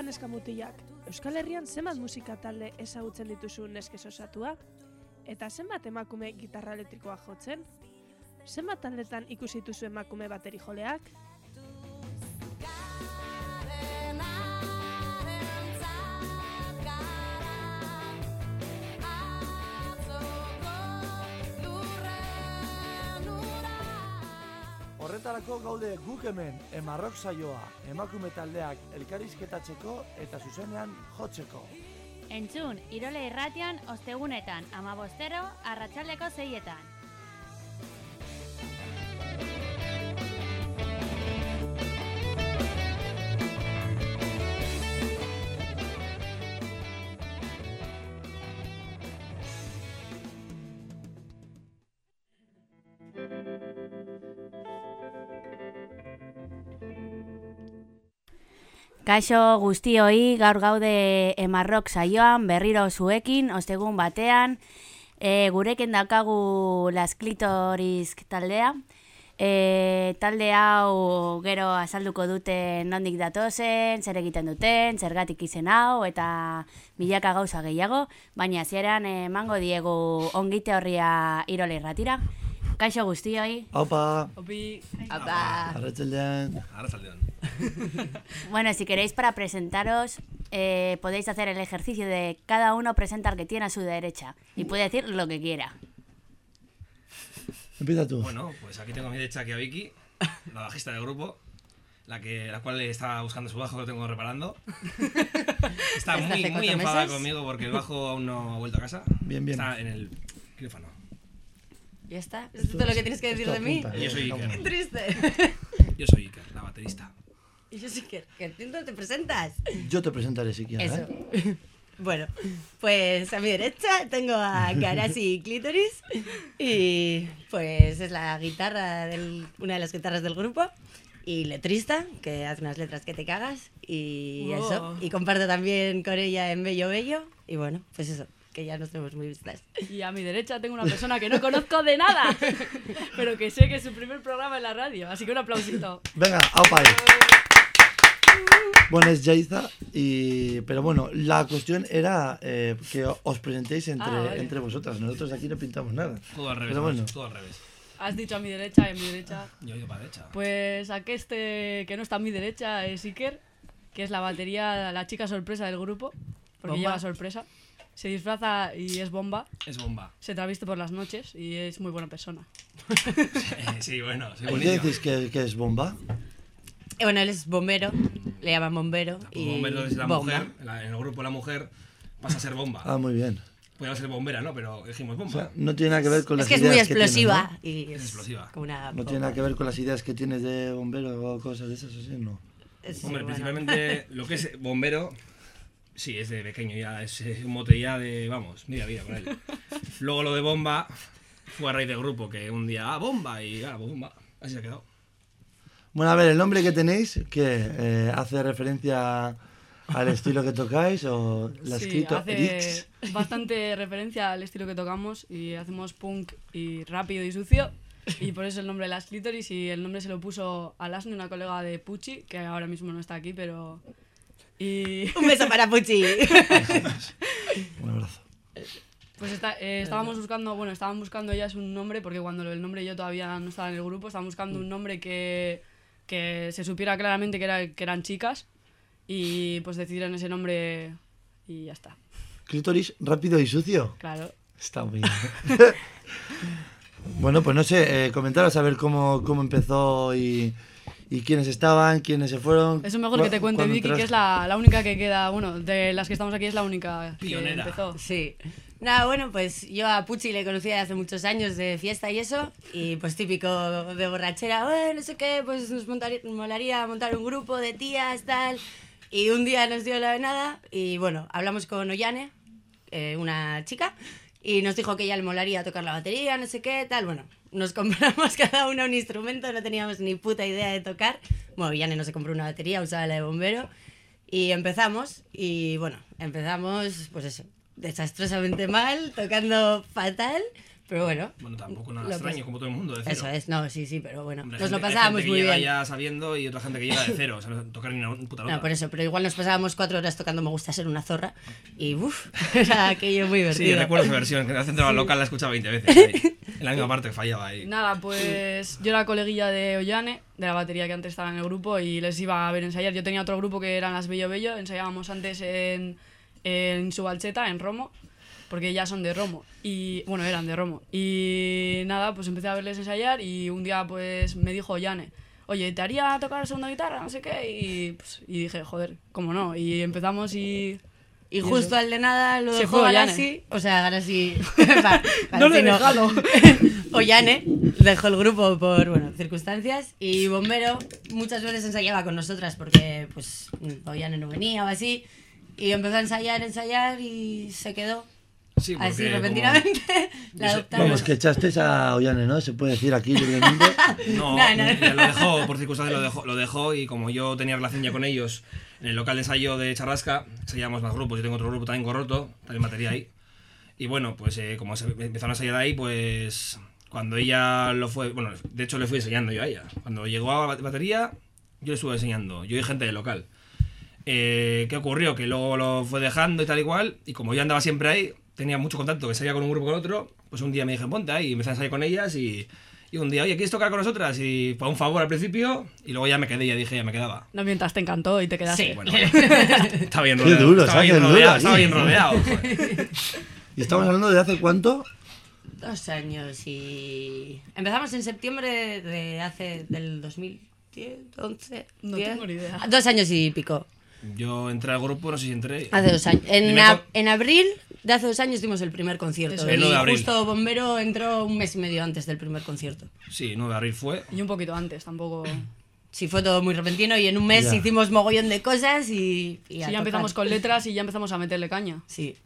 neska mutilak, Euskal Herrian zenbat musika talde ezagutzen dituzu neskez osatua? Eta zenbat emakume gitarra elektrikoa jotzen? Zenbat taldetan ikusi dituzu emakume bateri joleak? Horretarako gaude guk hemen emarrok saioa emakume taldeak elkarizketatzeko eta zuzenean jotzeko. Entzun, Irole irratian ostegunetan, amabostero, arratsaldeko zeietan. Kaixo guztioi gaur gaude emarrok saioan berriro zuekin, ostegun batean, e, gurekin daukagu Las Clitorisk taldea. E, talde hau gero azalduko dute nondik datozen, zer egiten duten, zergatik izen hau eta milaka gauza gehiago, baina zieran emango diegu ongite horria irole irratira. Kaixo guztioi. Aupa, Opi, Apa. arratsaldean. Arratsaldeon. Bueno, si queréis para presentaros, eh, podéis hacer el ejercicio de cada uno presentar que tiene a su derecha y puede decir lo que quiera. Empieza tú. Bueno, pues aquí tengo a mi derecha aquí a Vicky, la bajista del grupo, la que la cual está buscando su bajo que lo tengo reparando. Está ¿Desde muy, muy enfadada meses? conmigo porque el bajo aún no ha vuelto a casa. Bien, bien. Está en el quirófano. Ya está. ¿Es todo lo que tienes que decir de mí? yo soy. Iker. Triste. Yo soy Iker, la baterista. Y yo sí que... que tú no te presentas. Yo te presentaré si quieres. Eso. ¿eh? Bueno, pues a mi derecha tengo a Karasi Clitoris y pues es la guitarra, del, una de las guitarras del grupo y letrista, que hace unas letras que te cagas y Wow. eso. Y comparto también con ella en Bello Bello y bueno, pues eso, que ya nos tenemos muy vistas. y a mi derecha tengo una persona que no conozco de nada, pero que sé que es su primer programa en la radio, así que un aplausito. Venga, aupa ahí. Bueno, es Yaiza, y... pero bueno, la cuestión era eh, que os presentéis entre, Ah, vale. entre vosotras. Nosotros aquí no pintamos nada. Todo al revés, Pero bueno. vamos, todo al revés. Has dicho a mi derecha y a mi derecha. Yo he ido para derecha. Pues este que no está a mi derecha es Iker, que es la batería, la chica sorpresa del grupo, porque Bomba. lleva sorpresa. Se disfraza y es bomba, Es bomba. se traviste por las noches y es muy buena persona. Eh, sí, bueno, soy ¿Por qué buenísimo. decís que, que es bomba? Y bueno, él es bombero, le llaman bombero Pues y bombero es la bomba. mujer, en, la- en el grupo la mujer pasa a ser bomba. Ah, muy bien. Podría ser bombera, ¿no? Pero dijimos O bomba. sea, no tiene nada que ver con las Es que es muy ideas que tienes, explosiva y Es explosiva. como una ¿no? No tiene nada que ver con las ideas que tienes de bombero o cosas de esas, así, no. Sí, Hombre, bueno. principalmente lo que es bombero, sí, es de pequeño ya, es, eh, un mote ya de, vamos, media vida con él. Luego lo de bomba fue a raíz del grupo, que un día, ah, bomba, y ah, bomba, así se ha quedado. Bueno, a ver, el nombre que tenéis, que eh, hace referencia al estilo que tocáis o la Sí, escrito hace bastante referencia al estilo que tocamos y hacemos punk y rápido y sucio. Y por eso el nombre de las clítoris y el nombre se lo puso Alasne, una colega de Pucci, que ahora mismo no está aquí, pero... Y Un beso para Puchi. Un abrazo. pues está- eh, estábamos buscando, bueno, estaban buscando ellas un nombre, porque cuando el nombre yo todavía no estaba en el grupo, estaban buscando un nombre que, que se supiera claramente que, era, que eran chicas. Y pues decidieron ese nombre y ya está, Clítoris rápido y sucio. claro. Está muy bien. bueno, pues no sé, eh, comentaros a ver cómo, cómo empezó y, y quiénes estaban, quiénes se fueron. Eso mejor que te cuente Vicky, que entras- es la, la única que queda, bueno, de las que estamos aquí es la única que Pionera. empezó. Sí. Nada, bueno, pues yo a Puchi le conocía hace muchos años de fiesta y eso, y pues típico de borrachera, "Eh, no sé qué, pues nos montaría- molaría montar un grupo de tías, tal. Y un día nos dio la venada y bueno, hablamos con Ollane, eh, una chica, y nos dijo que ella le molaría tocar la batería, no sé qué, tal. Bueno, nos compramos cada una un instrumento, no teníamos ni puta idea de tocar. Bueno, Ollane no se compró una batería, usaba la de bombero. Y empezamos, y bueno, empezamos, pues eso, desastrosamente mal, tocando fatal, Pero bueno. Bueno, tampoco nada Lo extraño, como todo el mundo. De Eso cero. es, no, sí, sí, pero bueno. Hombre, Nos gente- lo hay pasábamos gente que muy llega bien. ya sabiendo y otra gente que llega de cero, o sea, no tocar ni una puta nota. No, por eso, pero igual nos pasábamos cuatro horas tocando Me gusta ser una zorra y uff, era aquello muy divertido. Sí, recuerdo esa versión, que en el centro local la he escuchado 20 veces. ahí, en la misma parte que fallaba ahí. Nada, pues yo era coleguilla de Ollane, de la batería que antes estaba en el grupo, y les iba a ver ensayar. Yo tenía otro grupo que eran las Bello Bello, ensayábamos antes en, en Subalcheta, en Romo, porque ya son de Romo, y bueno, eran de Romo. Y nada, pues empecé a verles ensayar y un día pues me dijo Ollane, oye, ¿te haría tocar la segunda guitarra? No sé qué, y, pues, y dije, joder, ¿cómo no? Y empezamos y... Y justo al de nada lo dejó. Garasi, o sea, Garasi... pa- No lo he dejado. Ollane dejó el grupo por, bueno, circunstancias y Bombero muchas veces ensayaba con nosotras porque, pues, Ollane no venía o así y empezó a ensayar, ensayar y se quedó Sí, porque así como- repentinamente. la sé- adoptaron. Vamos, que echasteis a Ollane, ¿no? Se puede decir aquí libremente. No, No, no. lo dejó, por circunstancias lo dejó, lo dejó y como yo tenía relación ya con ellos en el local de ensayo de Charrasca, ensayábamos más grupos, yo tengo otro grupo también Gorroto, también batería ahí. Y bueno, pues eh, como se empezaron a ensayar ahí, pues cuando ella lo fue, bueno, de hecho le fui enseñando yo a ella. Cuando llegó a bat- batería, yo le estuve enseñando, yo y gente del local. Eh, ¿Qué ocurrió? Que luego lo fue dejando y tal y cual, y como yo andaba siempre ahí, tenía mucho contacto, que salía con un grupo con otro, pues un día me dije, ponte ahí, y empecé a ensayar con ellas, y, y un día, oye, ¿quieres tocar con nosotras? Y por un favor al principio, y luego ya me quedé, ya dije, ya me quedaba. No mientras te encantó y te quedaste. Sí. Bueno, estaba bien Qué rodeado. duro, estaba bien duro rodeado, ahí. estaba bien rodeado. joder. ¿Y estamos hablando de hace cuánto? Dos años y... Empezamos en septiembre de hace... del 2010, 11, No 10. tengo ni idea. Dos años y pico. Yo entré al grupo, no sé si entré. Hace dos años. En, abril de hace dos años dimos el primer concierto. El y 9 de abril. justo Bombero entró un mes y medio antes del primer concierto. Sí, 9 de abril fue. Y un poquito antes, tampoco... Sí, fue todo muy repentino y en un mes Ya. hicimos mogollón de cosas y, y Sí, a ya empezamos con letras y ya empezamos a meterle caña. Sí.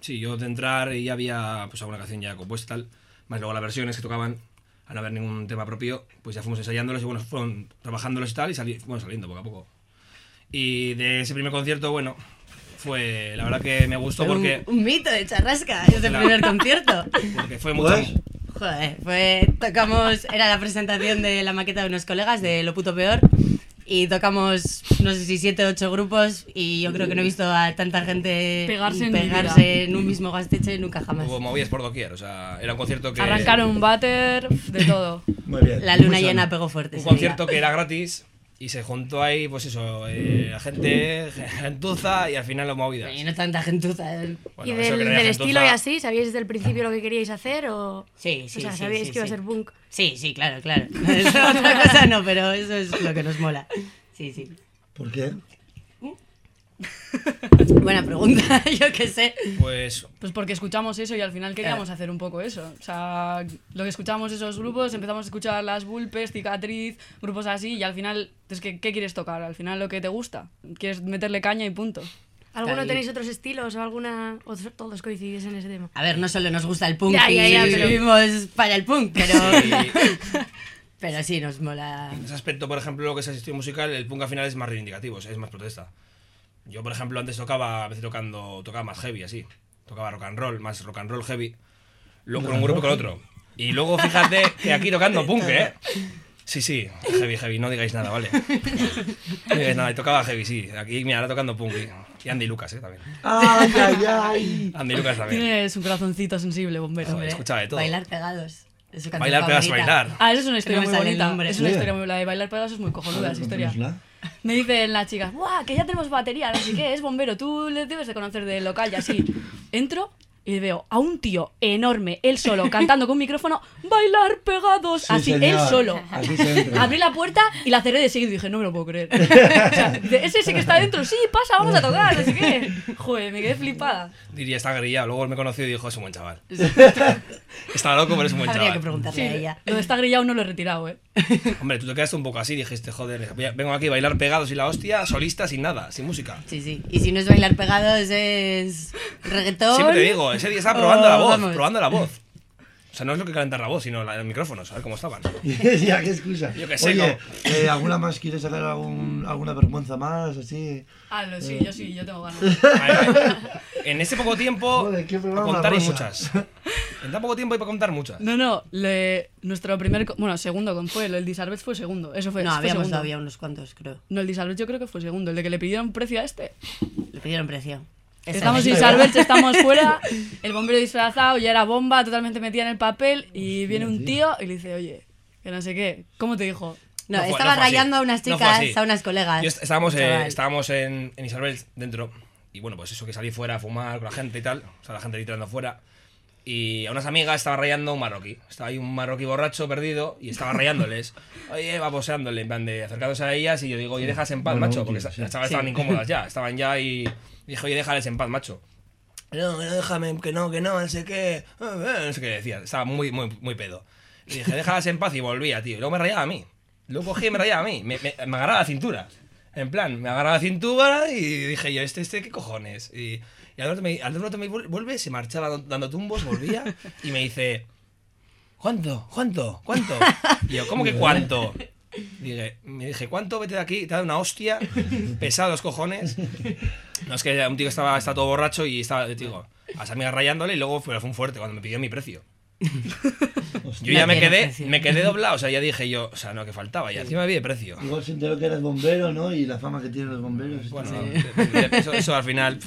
Sí, yo de entrar y ya había pues alguna canción ya compuesta y tal. Más luego las versiones que tocaban, al no haber ningún tema propio, pues ya fuimos ensayándolos y bueno, fueron trabajándolos y tal y sali bueno, saliendo poco a poco. Y de ese primer concierto, bueno, fue la verdad que me gustó Fue un- porque, Un, mito de charrasca ese La- primer concierto. porque fue mucho... Pues, Joder, fue, tocamos, era la presentación de la maqueta de unos colegas de Lo Puto Peor y tocamos, no sé si siete o ocho grupos y yo creo que no he visto a tanta gente Pegarse en pegarse en un mismo gasteche nunca jamás. Hubo movidas por doquier, o sea, era un concierto que... Arrancaron un váter, de todo. muy bien. La luna Muy llena pegó fuerte. un concierto día. que era gratis y se juntó ahí, pues eso, eh, la gente, gentuza y al final lo movidas. Y no tanta gentuza. ¿eh? Bueno, y eso del, gentuza- estilo y así, ¿sabíais desde el principio lo que queríais hacer o...? Sí, sí, o sea, ¿sabíais sí, que iba a ser punk? Sí, sí, claro, claro. Otra cosa no, pero eso es lo que nos mola. Sí, sí. ¿Por qué? Buena pregunta, yo qué sé. Pues Pues porque escuchamos eso y al final queríamos hacer un poco eso. O sea, lo que escuchamos esos grupos, empezamos a escuchar las Bulpes, Cicatriz, grupos así y al final, es que, ¿qué quieres tocar? Al final lo que te gusta. Quieres meterle caña y punto. ¿Alguno y- tenéis otros estilos o alguna... o todos coincidís en ese tema? A ver, no solo nos gusta el punk Ya, ya, ya, y pero- vivimos para el punk, pero, sí, pero sí nos mola. En ese aspecto, por ejemplo, lo que es el estilo musical, el punk al final es más reivindicativo, o sea, es más protesta. Yo, por ejemplo, antes tocaba, a veces tocando, tocaba más heavy, así. Tocaba rock and roll, más rock and roll heavy. Luego con un grupo y con otro. Y luego fíjate que aquí tocando punk, ¿eh? Sí, sí, heavy, heavy, no digáis nada, ¿vale? No digáis nada, y tocaba heavy, sí. Aquí, mira, ahora tocando punk. Y, Andy Lucas, ¿eh? También. ¡Ay, ay, ay! Andy Lucas también. Tienes un corazoncito sensible, bombero. Joder, escuchaba de todo. Bailar pegados. Bailar, favorita. bailar. Ah, eso es una historia muy bonita. Es una Sí. historia muy... La de bailar pegados es muy cojonuda esa historia. Me dicen las chicas. Que ya tenemos batería, sé qué, es bombero, tú le debes de conocer del local y así. Entro y veo a un tío enorme, él solo, cantando con un micrófono, bailar pegados, Sí, así, señor. él solo. Así. Abrí la puerta y la cerré de seguido y dije, no me lo puedo creer. O sea, ese ese que está dentro, sí, pasa, vamos a tocar, sé qué. Joder, me quedé flipada. Diría, está grillado. Luego me conoció y dijo, es un buen chaval. Está loco, pero es un buen Habría que chaval. preguntarle a ella. Lo de estar grillado no lo he retirado, eh. Hombre, tú te quedaste un poco así, dijiste, joder, vengo aquí a bailar pegados y la hostia, solista, sin nada, sin música. Sí, sí. Y si no es bailar pegados, es reggaetón. Siempre te digo, ese día estaba o- probando la voz, vamos. probando la voz. O sea, no es lo que calentar la voz, sino la- los micrófonos, a ver cómo estaban. ya, qué excusa. Yo qué sé, Oye, eh, ¿alguna más quieres sacar algún, alguna vergüenza más? Así. Ah, lo, sí, yo sí, yo tengo ganas. En ese poco tiempo, Joder, qué a programa contar hay muchas. En tan poco tiempo hay para contar muchas. No, no, le- nuestro primer. Bueno, segundo con- fue, el Disarbet fue segundo. Eso fue. No, fue habíamos segundo. todavía unos cuantos, creo. No, el Disarbet yo creo que fue segundo. El de que le pidieron precio a este. Le pidieron precio. Esa Estamos es. sin Salvech, estamos fuera. El bombero disfrazado ya era bomba, totalmente metida en el papel. Y viene un tío y le dice, oye, que no sé qué. ¿Cómo te dijo? No, estaba no fue así. rayando a unas chicas, a unas colegas. Yo est- estábamos, eh, estábamos en, en Isabel dentro. Y bueno, pues eso que salí fuera a fumar con la gente y tal. O sea, la gente tirando fuera. Y a unas amigas estaba rayando un marroquí. Estaba ahí un marroquí borracho perdido y estaba rayándoles. Oye, va poseándole, en plan de acercándose a ellas. Y yo digo, oye, déjase en paz, Marroquí, macho. Porque sí. las chavales estaban incómodas ya. Estaban ya y dije, oye, déjales en paz, macho. No, que no, déjame, que no, que no, no sé qué. No sé qué decía. Estaba muy, muy, muy pedo. Y dije, déjalas en paz y volvía, tío. Y luego me rayaba a mí. Luego cogí y me rayaba a mí. Me, me, me agarraba la cintura. En plan, me agarraba la cintura y dije yo, ¿este, este qué cojones? Y, y al rato me, al rato me vuel- vuelve, se marchaba dando- tumbos, volvía y me dice, ¿cuánto? ¿Cuánto? ¿Cuánto? Y yo, ¿cómo que cuánto? Dije, me dije, ¿cuánto? Vete de aquí, te da una hostia, pesado los cojones. No, es que un tío estaba, estaba todo borracho y estaba, digo, a las amigas rayándole y luego fue, fue un fuerte cuando me pidió mi precio. Yo ya me quedé, me quedé doblado, o sea, ya dije yo, o sea, no, que faltaba, y encima me pide precio. Igual se enteró que eres bombero, ¿no? Y la fama que tienen los bomberos. Bueno, de- de- eso, eso al final,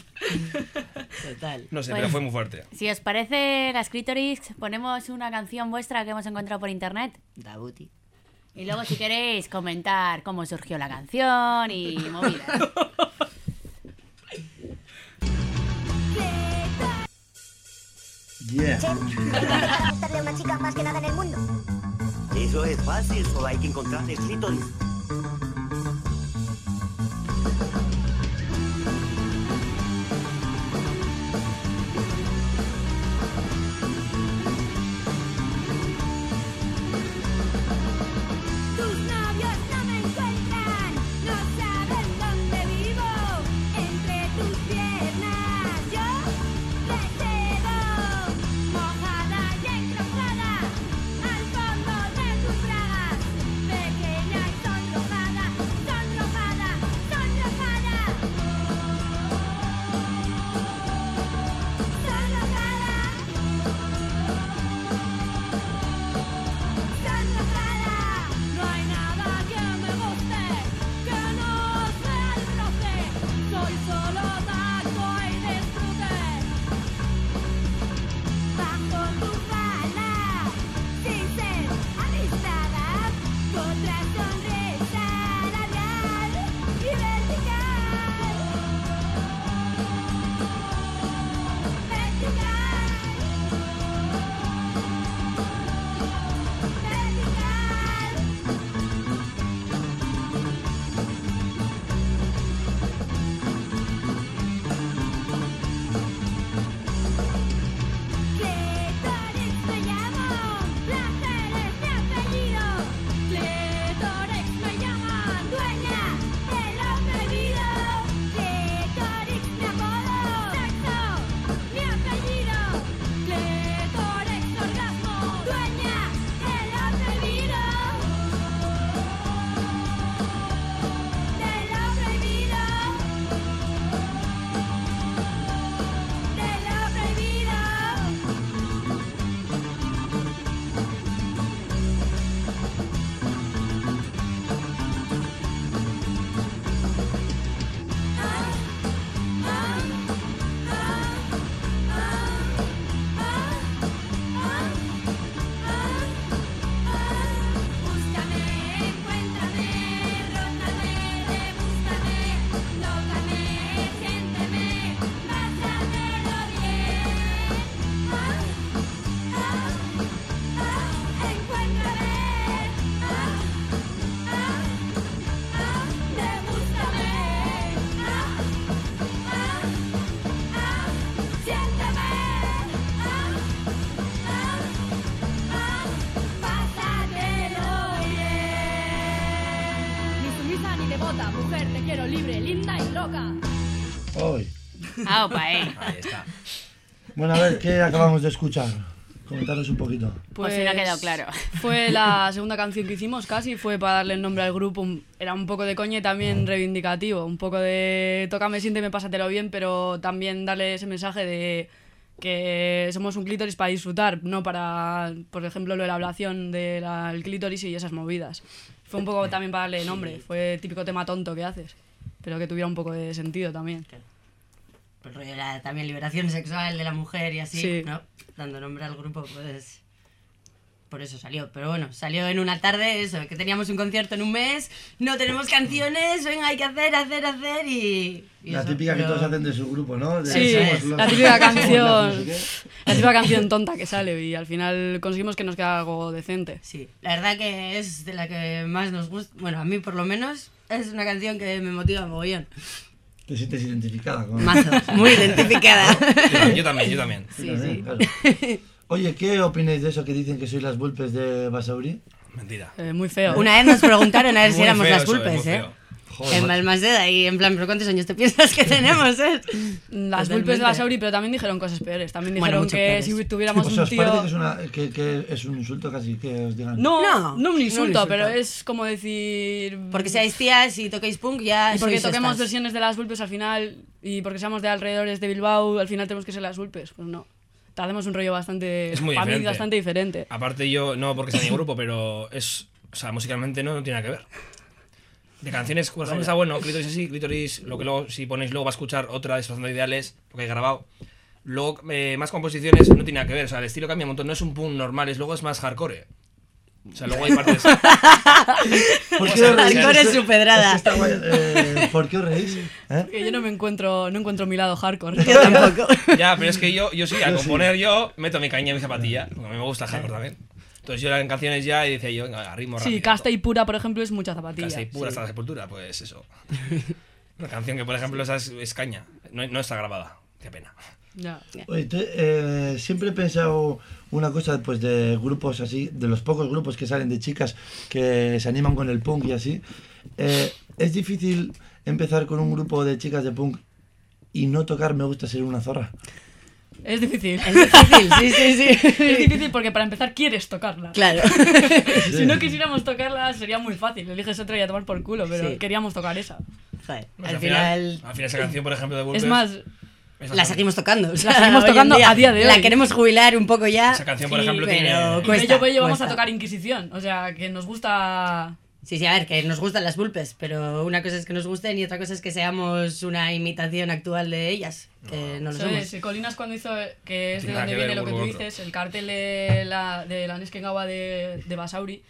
Total. no sé, Pues- pero fue muy fuerte. Si os parece, las Clitoris, ponemos una canción vuestra que hemos encontrado por internet. Dabuti. Y luego, si queréis, comentar cómo surgió la canción y movidas. Yeah. Para gustarle a una chica más que nada en el mundo. Eso es fácil, solo hay que encontrar el clítoris. Opa, eh. Ahí está. Bueno, a ver, ¿qué acabamos de escuchar? Comentaros un poquito. Pues si no ha quedado claro. Fue la segunda canción que hicimos casi, fue para darle el nombre al grupo. un- Era un poco de coña y también reivindicativo. Un poco de tócame, siénteme, pásatelo bien, pero también darle ese mensaje de que somos un clítoris para disfrutar, no para, por ejemplo, lo de la ablación del clítoris y esas movidas. Fue un poco también para darle nombre, fue típico tema tonto que haces, pero que tuviera un poco de sentido también. El rollo de la también liberación sexual de la mujer y así, Sí. ¿no? Dando nombre al grupo, pues. Por eso salió. Pero bueno, salió en una tarde, eso, que teníamos un concierto en un mes, no tenemos canciones, venga, hay que hacer, hacer, hacer y. y La eso, típica que pero- todos hacen de su grupo, ¿no? De Sí, somos los- la típica somos los no canción, la típica canción tonta que sale y al final conseguimos que nos queda algo decente. Sí, la verdad que es de la que más nos gusta. Bueno, a mí por lo menos es una canción que me motiva mogollón. Te sientes identificada con... Mazo, muy identificada. Yo, yo también, yo también. Sí, sí. claro. Oye, ¿qué opináis de eso que dicen que sois las vulpes de Basauri? Mentira. Eh, muy feo. Una vez nos preguntaron a ver si éramos las eso, es pulpes, muy ¿eh? feo. Joder, En macho. Balmaseda y en plan, ¿pero cuántos años te piensas que tenemos, eh? Las vulpes de Basauri, pero también dijeron cosas peores. También Bueno, dijeron mucho que peores. si tuviéramos O sea, un ¿os parece tío... que es, una, que, que es un insulto casi que os digan? No, No, no, no un insulto, insulto. pero es como decir... Porque seáis tías y toquéis punk, ya Y porque toquemos estas. versiones de las vulpes al final, y porque seamos de alrededores de Bilbao, al final tenemos que ser las vulpes. Pues no. Te hacemos un rollo bastante... Es muy para mí, diferente. bastante diferente. Aparte yo, no porque sea mi grupo, pero es... O sea, musicalmente no, no tiene nada que ver. De canciones, por ejemplo, está bueno, Clitoris así, Clitoris, lo que luego, si ponéis luego va a escuchar otra Desplazando Ideales, lo que he grabado. Luego, eh, más composiciones no tiene nada que ver, o sea, el estilo cambia un montón, no es un punk normal, es luego es más hardcore. O sea, luego hay partes... ¿Por qué os reís? hardcore es su pedrada. que está guay. Eh, ¿Por qué os reís? ¿Eh? Que yo no me encuentro, no encuentro mi lado hardcore. Yo tampoco. Ya, pero es que yo, yo sí, al componer yo meto mi caña en mi zapatilla, porque a mí me gusta el hardcore también. Entonces yo era en canciones ya y decía yo, venga, ritmo rápido. Sí, casta y pura, por ejemplo, es mucha zapatilla. Casta y pura hasta la sepultura, pues eso. Una canción que, por ejemplo, esa es, es caña, no, no está grabada, qué pena. Ya. Oye, te- eh, siempre he pensado una cosa pues de grupos así, de los pocos grupos que salen de chicas que se animan con el punk y así. Eh, es difícil empezar con un grupo de chicas de punk y no tocar Me gusta ser una zorra. Es difícil. Es difícil, sí, sí, sí. Es difícil porque para empezar quieres tocarla. Claro. Si no quisiéramos tocarla sería muy fácil. Eliges otra y a tomar por culo, pero Sí. queríamos tocar esa. Joder, Pues al final al final esa canción, por ejemplo, de Bulbes, Es más, la seguimos tocando. o sea, seguimos tocando a día de La hoy. queremos jubilar un poco ya. Esa canción, por sí, ejemplo, pero tiene- y cuesta, bello bello vamos a tocar Inquisición. O sea, que nos gusta... Sí, sí, a ver, que nos gustan las vulpes, pero una cosa es que nos gusten y otra cosa es que seamos una imitación actual de ellas, que no lo ¿Sabes? somos. Si Colinas cuando hizo, que es de donde viene lo que tú dices, el cartel de la, de la Neskengawa de, de Basauri,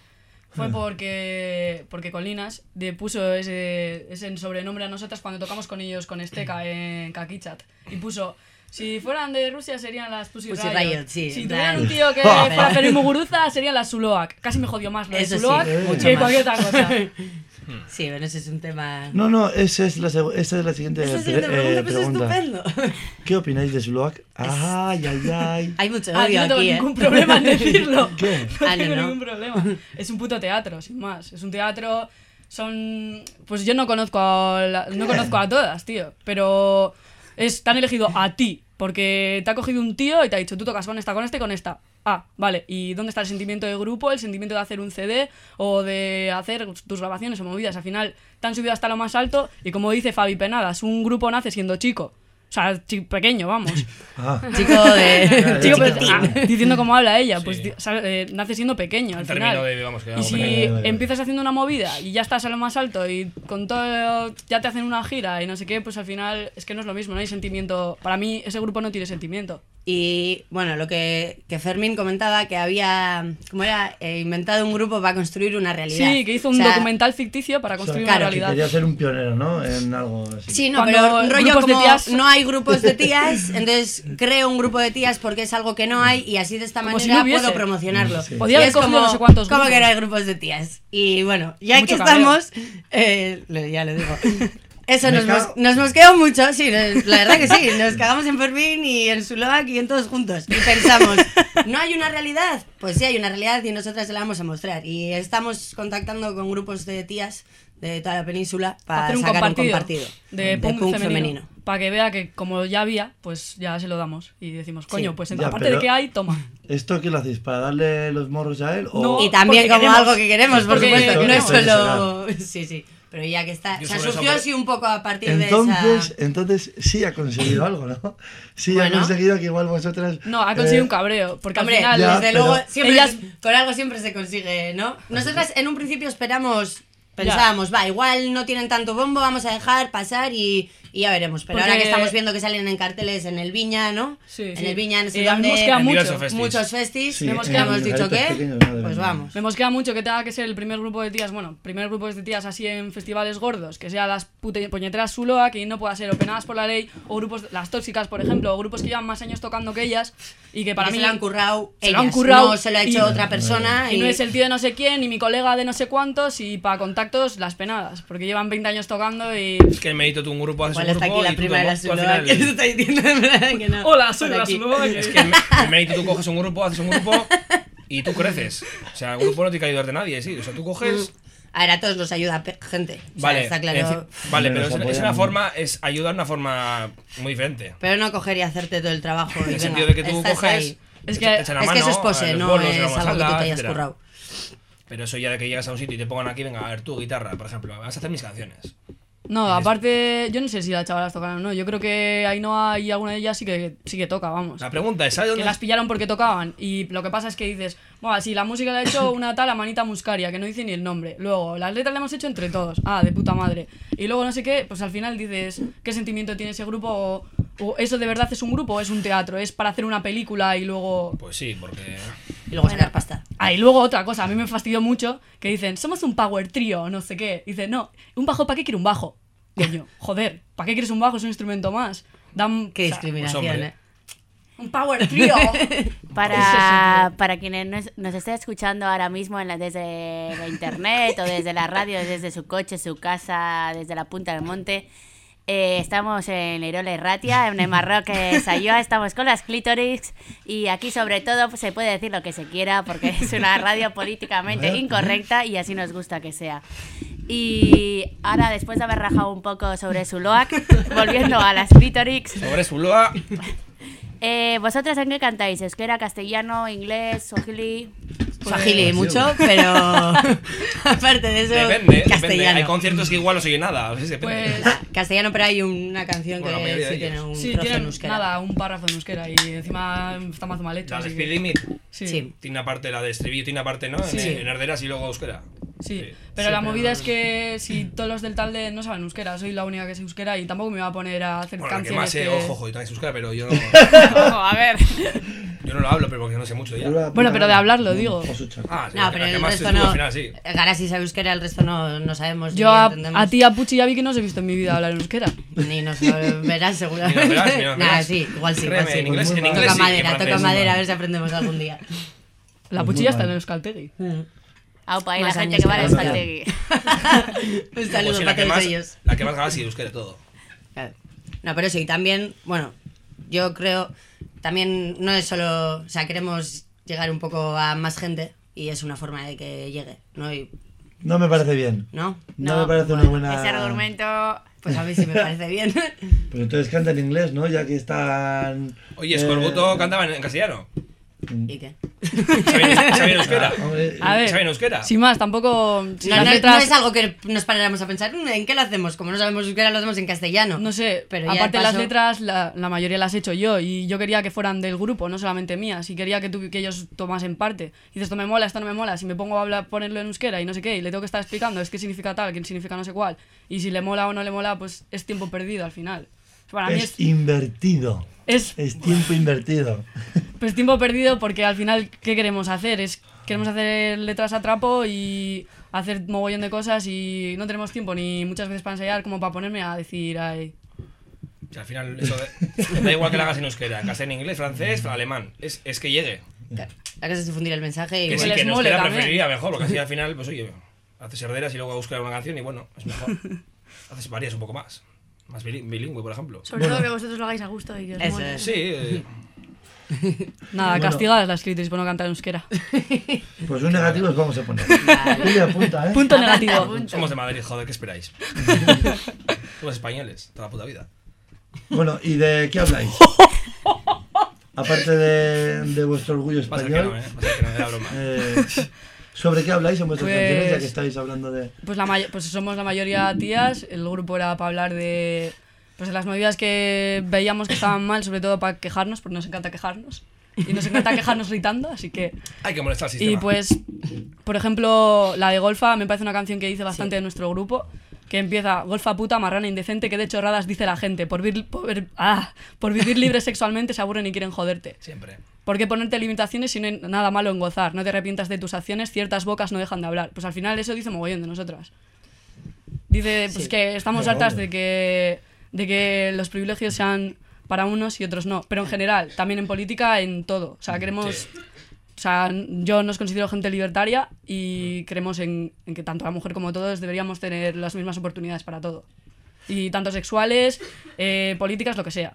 fue porque, porque Colinas le puso ese, ese sobrenombre a nosotras cuando tocamos con ellos con Esteka en Kakichat. Y puso, si fueran de Rusia serían las Pussy, Pussy Riot. Riot, sí, Si tuvieran un tío que fuera Feri Muguruza, serían las Suloak. Casi me jodió más lo de Eso sí, Suloak mucho que más. cualquier otra cosa. Sí, bueno, ese es un tema... No, no, esa es la, esa es la siguiente, Esa pregunta, eh, pues es estupendo. ¿Qué opináis de Sloak? Ay, ay, ay. Hay mucho Ah, odio yo no tengo aquí, ¿eh? ningún problema en decirlo. ¿Qué? No Ah, tengo no. ningún problema. Es un puto teatro, sin más. Es un teatro. Son. Pues yo no conozco a, la- no conozco a todas, tío. Pero es, te han elegido a ti. Porque te ha cogido un tío y te ha dicho, tú tocas con esta, con esta y con esta. Ah, vale. ¿Y dónde está el sentimiento de grupo, el sentimiento de hacer un CD o de hacer tus grabaciones o movidas? Al final te han subido hasta lo más alto y como dice Fabi Penadas, un grupo nace siendo chico. O sea, chi- pequeño, vamos. Ah, Chico de... Chico, ah, diciendo cómo habla ella, pues Sí. eh, nace siendo pequeño al Un final. de, vamos, que y si Vale, vale, vale. empiezas haciendo una movida y ya estás a lo más alto y con todo ya te hacen una gira y no sé qué, pues al final es que no es lo mismo, no hay sentimiento. Para mí ese grupo no tiene sentimiento. Y bueno, lo que, que Fermín comentaba, que había, ¿cómo era? Eh, inventado un grupo para construir una realidad. Sí, que hizo O un sea, documental ficticio para construir claro, una que realidad. quería ser un pionero, ¿no? En algo así. Sí, no, Cuando pero rollo como tías- no hay grupos de tías, entonces creo un grupo de tías porque es algo que no hay y así de esta Como si manera no puedo promocionarlo. Sí. Podía Y haber como, no sé cuántos ¿Cómo grupos. que no hay grupos de tías? Y bueno, ya Mucho que estamos, eh, ya lo digo. Eso nos, mos- nos mosqueó mucho, sí, nos- la verdad que sí. Nos cagamos en Fermín y en Suloac y en todos juntos. Y pensamos, ¿no hay una realidad? Pues sí hay una realidad y nosotras se la vamos a mostrar. Y estamos contactando con grupos de tías de toda la península para hacer un sacar compartido, un compartido de, punk, punk femenino. Para que vea que como ya había, pues ya se lo damos. Y decimos, coño, Sí. pues Ya, aparte de que hay, toma. ¿Esto qué lo hacéis? ¿Para darle los morros a él? O... No, Y también como queremos. algo que queremos, por supuesto. No es solo... Sí, sí. Pero ya que está. Sobre surgió así un poco a partir Entonces, de esa. entonces sí ha conseguido algo, ¿no? Sí Bueno. ha conseguido que igual vosotras... No, ha conseguido eh, un cabreo. Porque Hombre, al final. Ya, desde pero- luego, siempre Ellas- con algo siempre se consigue, ¿no? Nosotras en un principio esperamos, pensábamos, va, igual no tienen tanto bombo, vamos a dejar pasar y, y ya veremos. Pero ahora que estamos viendo que salen en carteles en el Viña, ¿no? Sí, en sí. el Viña, en Y queda En mucho. festis. muchos festis, Sí, hemos, que hemos dicho que, pequeños, pues vamos. Me queda mucho que tenga que ser el primer grupo de tías, bueno, primer grupo de tías así en festivales gordos, que sea las pute- puñeteras Zuloa, que no pueda ser openadas por la ley, o grupos, las tóxicas, por ejemplo, o grupos que llevan más años tocando que ellas, y que para Que mí se lo han currado se lo han currado no se lo ha y- hecho otra persona. Y no es el tío de no sé quién, ni mi colega de no sé cuántos, y para contactos las penadas, porque llevan 20 años tocando y... Es que mérito tú un grupo, haces Un está aquí la prima de la que se está diciendo en verdad que no. Hola, soy la que- Es que mérito tú coges un grupo, haces un grupo y tú creces. O sea, el grupo no tiene que ayudar de nadie, sí. O sea, tú coges. A ver, a todos nos ayuda gente. O sea, Vale, está en claro. vale, pero es, una forma, es ayudar de una forma muy diferente. Pero no coger y hacerte todo el trabajo. En el sentido de que tú coges. ahí. Es que- Es que eso es pose, los no bolos, es algo que tú te hayas currado. Pero eso ya de que llegas a un sitio y te pongan aquí, venga, a ver, tú, guitarra, por ejemplo, vas a hacer mis canciones. No, aparte, yo no sé si las chavalas tocan o no, yo creo que Ainhoa y alguna de ellas sí que, sí que toca, vamos. La pregunta es, ¿sabes que dónde las pillaron porque tocaban. Y lo que pasa es que dices, bueno, si la música la ha hecho una tal Amanita Muscaria, que no dice ni el nombre. Luego, las letras la hemos hecho entre todos. Ah, de puta madre. Y luego no sé qué, pues al final dices, ¿qué sentimiento tiene ese grupo? O, o eso de verdad es un grupo o es un teatro, es para hacer una película y luego. Pues sí, porque. Y luego sacar pasta. Ah, y luego otra cosa, a mí me fastidió mucho que dicen, somos un power trio, no sé qué. Dicen, no, ¿un bajo para qué quiere un bajo? Coño, joder, ¿para qué quieres un bajo? Es un instrumento más. Dan, Qué o sea, discriminación, pues, hombre. eh. un power trio. Para, para quienes nos, nos estén escuchando ahora mismo en la- desde la internet o desde la radio, desde su coche, su casa, desde la punta del monte, eh, estamos en Irola y Ratia, en el Marroc Sayoa, estamos con las clítoris y aquí sobre todo pues, se puede decir lo que se quiera porque es una radio políticamente incorrecta y así nos gusta que sea. Y ahora después de haber rajado un poco sobre su loac, volviendo a las clítoris, Sobre Zuloa, eh, ¿Vosotras en qué cantáis? ¿Euskera, castellano, inglés, sojili? Swahili mucho, pero aparte de eso, depende, depende. castellano. Hay conciertos que igual no se oye nada. a veces depende. Pues Castellano, pero hay una canción Bueno, que sí tiene un Sí, trozo tiene en euskera. nada, un párrafo en euskera y encima está más mal hecho. La de Speed Limit Sí, tiene una parte, la de estribillo tiene una parte, ¿no? En, Sí. en herderas y luego euskera. Sí. Pero Sí, la pero movida no- es que si todos los del Talde no saben euskera, soy la única que sé euskera y tampoco me voy a poner a hacer Bueno, que canciones más sé, que- ojo, ojo, y también euskera, pero yo no, a ver. yo no lo hablo, pero porque no sé mucho ya. Bueno, pero de hablarlo, digo. Ah, sí, No, pero el resto no. al final, sí. Garasi sabe euskera, el resto no, no sabemos. Yo ni a, a ti, a Puchi y a Vicky no os he visto en mi vida hablar en euskera. Ni nos verás seguramente. Ni nos verás, ni nos Nah, sí, igual sí, Créeme, igual sí. en inglés- en toca inglés sí, en madera, toca madera, a ver si aprendemos algún día. La Pues Puchi ya está en Euskaltegui. Aupa, y la gente años que va a Euskaltegui. Un Pues saludo sí, para todos más, ellos. la que más gana sí, euskera todo. Claro. No, pero sí, también, bueno, yo creo, también no es solo, o sea, queremos llegar un poco a más gente y es una forma de que llegue, ¿no? Y, No me parece bien. ¿No? No, No, me parece una bueno, buena... Ese argumento. Pues a mí sí me parece bien. Pero entonces canta en inglés, ¿no? Ya que están... Oye, eh, Scorbuto cantaba en, en castellano. ¿Y qué? ¿Sabía sabía euskera? A ver, ¿Sabía en euskera? sin más, tampoco... si No, las no- letras- no es algo que nos paráramos a pensar, "Mm, ¿en qué lo hacemos? Como no sabemos euskera, lo hacemos en castellano. No sé, Pero aparte las paso- letras, la, la mayoría las he hecho yo y yo quería que fueran del grupo, no solamente mías, y quería que, tú, que ellos tomasen parte. Y dices, esto me mola, esto no me mola, si me pongo a hablar, ponerlo en euskera y no sé qué, y le tengo que estar explicando, es qué significa tal, qué significa no sé cuál, y si le mola o no le mola, pues es tiempo perdido al final. Para mí Es es, invertido. es, Es tiempo invertido. pues tiempo perdido porque al final, ¿qué queremos hacer? Es Queremos hacer letras a trapo y hacer mogollón de cosas y no tenemos tiempo ni muchas veces para ensayar como para ponerme a decir, ay, O sea, al final, eso de- da igual que la hagas en euskera, que en inglés, francés, alemán. Es, es que llegue. La cosa es difundir el mensaje y Que sí, que en euskera preferiría mejor, porque así al final, pues oye, haces herderas y luego buscar una canción y bueno, es mejor. Haces varías un poco más. Más bili- bilingüe, por ejemplo. sobre todo que vosotros lo hagáis a gusto y que os Eso es. Sí, eh, Nada, Bueno. castigadas las escritas por no cantar en euskera. Pues un negativo os vamos a poner. Vale. ¿eh? Punto negativo. somos de Madrid, joder, ¿qué esperáis? Somos españoles, toda la puta vida. Bueno, ¿y de qué habláis? Aparte de, de vuestro orgullo Va a ser que no, español, ¿eh? Va a ser que no, era broma. eh, ¿Sobre qué habláis en vuestras Pues- canciones ya que estáis hablando de...? Pues, la pues somos la mayoría tías, el grupo era para hablar de, pues de las movidas que veíamos que estaban mal, sobre todo para quejarnos, porque nos encanta quejarnos. Y nos encanta quejarnos gritando, así que... Hay que molestar al sistema. Y pues, por ejemplo, la de Golfa me parece una canción que dice bastante de nuestro grupo, que empieza Golfa puta, marrana indecente, que de chorradas dice la gente. Por, vir- por, ah, por vivir libres sexualmente se aburren y quieren joderte. Siempre. ¿Por qué ponerte limitaciones si no hay nada malo en gozar? No te arrepientas de tus acciones, ciertas bocas no dejan de hablar. Pues al final eso dice mogollón de nosotras. Dice pues Sí. que estamos hartas de que, de que los privilegios sean para unos y otros no. Pero en general, también en política, en todo. O sea, queremos... Sí. O sea, yo nos considero gente libertaria y creemos en, en que tanto la mujer como todos deberíamos tener las mismas oportunidades para todo. Y tanto sexuales, eh, políticas, lo que sea.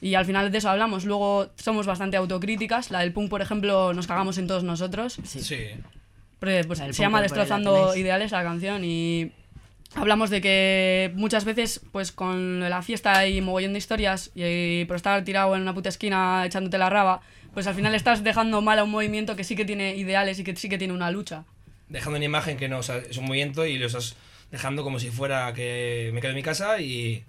Y al final de eso hablamos. Luego somos bastante autocríticas. La del punk, por ejemplo, nos cagamos en todos nosotros. Sí. Porque, pues, La del se llama pues, la Destrozando tenéis. Ideales la canción y hablamos de que muchas veces, pues con la fiesta y mogollón de historias y, por estar tirado en una puta esquina echándote la raba, pues al final estás dejando mal a un movimiento que sí que tiene ideales y que sí que tiene una lucha. Dejando una imagen que no o sea, es un movimiento y lo estás dejando como si fuera que me quedo en mi casa y.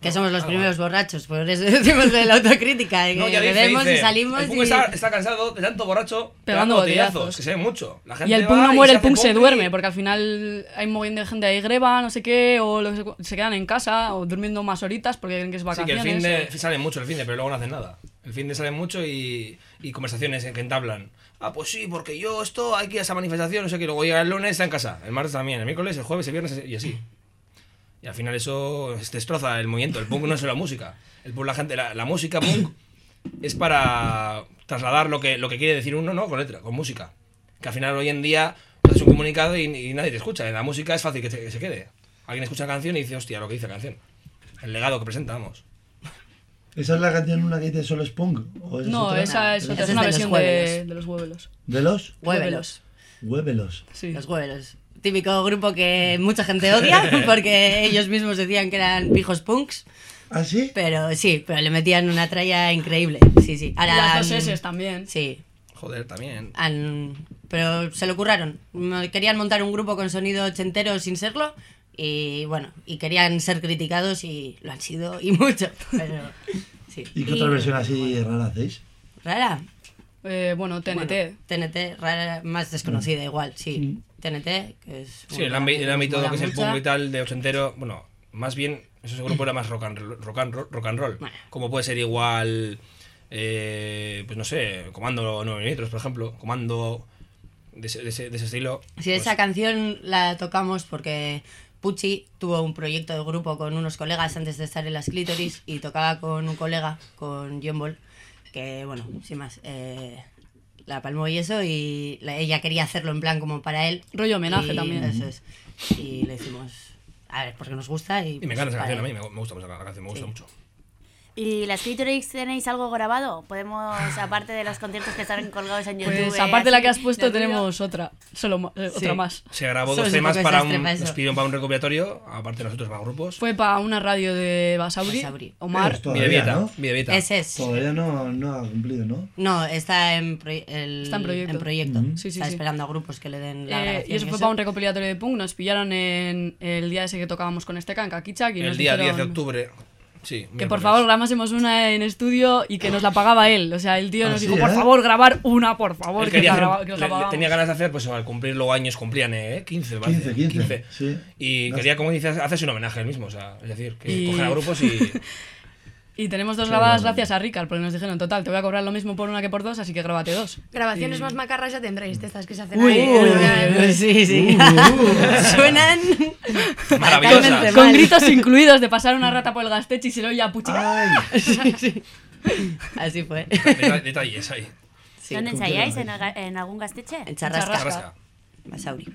Que somos los primeros borrachos, por eso decimos de la autocrítica, No, ya bebemos dice, y salimos el punk y... está, está cansado de tanto borracho Pegando botellazos. que se ve mucho. La gente Y el punk no muere, el punk se duerme, porque al final hay un mogollón de gente ahí greba, no sé qué, o se quedan en casa o durmiendo más horitas porque creen que es Sí, que vacaciones. el fin de o- sale mucho el fin de, pero luego no hacen nada. El fin de sale mucho y, y conversaciones en que entablan. Ah, pues sí, porque yo esto, hay que ir a esa manifestación, no sé qué. Luego llega el lunes, está en casa. El martes también, el miércoles, el jueves, el viernes y así. Y al final eso destroza el movimiento. El punk no es solo música. El punk, la gente, la, la música punk es para trasladar lo que, lo que quiere decir uno, ¿no? Con letra, con música. Que al final hoy en día haces un comunicado y, y nadie te escucha. En la música es fácil que, te- que se quede. Alguien escucha la canción y dice, hostia, lo que dice la canción. El legado que presenta, vamos. ¿Esa es la canción una que dice solo es punk? ¿O es No, otra? esa es, otra, es es una de los versión de, de los huevelos. ¿De los? Huevelos. Huevelos. Sí. Los huevelos. Típico grupo que mucha gente odia porque ellos mismos decían que eran pijos punks. ¿Ah, sí? Pero sí, pero le metían una tralla increíble. Sí, sí. Y Ahora las dos han- S también. Sí. Joder, también. han- pero se lo curraron. Mm, Querían montar un grupo con sonido ochentero sin serlo. Y bueno, y querían ser criticados y lo han sido y mucho. Pero sí. ¿Y qué otra versión así rara hacéis? ¿Rara? Eh, bueno, TNT. Bueno, TNT, rara, más desconocida igual, sí. TNT, que es... Sí, el, una ámbi- que el ámbito que es el punk y tal de ochentero, bueno, más bien, ese grupo era más rock and, roll- rock and, roll- rock and roll. Bueno. Como puede ser igual, eh, pues no sé, Comando 9 milímetros, por ejemplo, Comando de ese, de ese, de ese estilo. Sí, pues, esa canción la tocamos porque Pucci tuvo un proyecto de grupo con unos colegas antes de estar en las Clítoris y tocaba con un colega, con John Ball, que bueno, sin más, eh, la palmó y eso y la- ella quería hacerlo en plan como para él. Rollo homenaje Y también. Eso es. Y le decimos, a ver, porque nos gusta y... Y me pues, encanta esa para canción, a mí me, me gusta mucho la canción, me gusta Sí. mucho. ¿Y las Clitorix tenéis algo grabado? Podemos, aparte de los conciertos que están colgados en YouTube. Pues aparte de la que has puesto, tenemos otra. Solo ma- eh, Sí. otra más. Se grabó dos temas para un, para nos pidieron para un recopilatorio, aparte de nosotros para grupos. Fue para una radio de Basauri. Basauri. Omar. Todavía, Videvieta, ¿no? Ese es. Todavía no, no ha cumplido, ¿no? No, está en, el- Está en proyecto. Sí, sí, está sí. esperando a grupos que le den la Eh, grabación y eso fue para un recopilatorio de punk. Nos pillaron en el día ese que tocábamos con Esteca en Kakichak. Y el nos día 10 de dijeron octubre. Sí, Que por favor grabásemos una en estudio y que nos la pagaba él. O sea, el tío ¿Ah, nos sí, dijo, por eh? favor, grabar una, por favor, que, quería la hacer- graba- que nos la le- le pagamos". tenía ganas de hacer, pues al cumplir los años cumplían, ¿eh? 15, me parece, 15, 15, sí. Y quería, como dices, hacerse un homenaje él mismo, o sea, es decir, que Y- coger a grupos y... Y tenemos dos grabadas bueno. gracias a Ricard, porque nos dijeron, total, te voy a cobrar lo mismo por una que por dos, así que grábate dos. Grabaciones Y- más macarras ya tendréis, de estas que se hacen Uy, ahí. uy, uy, uy, sí, sí. Suenan Maravillosa. fatalmente Con mal. gritos incluidos de pasar una rata por el gasteche y se lo oye a Puchi. ¡Ay! Así fue. Deta- Detalles ahí. Sí. ¿Dónde ¿con ensayáis? ¿En, algún gasteche? En Charrasca. Carrasca. Basauri.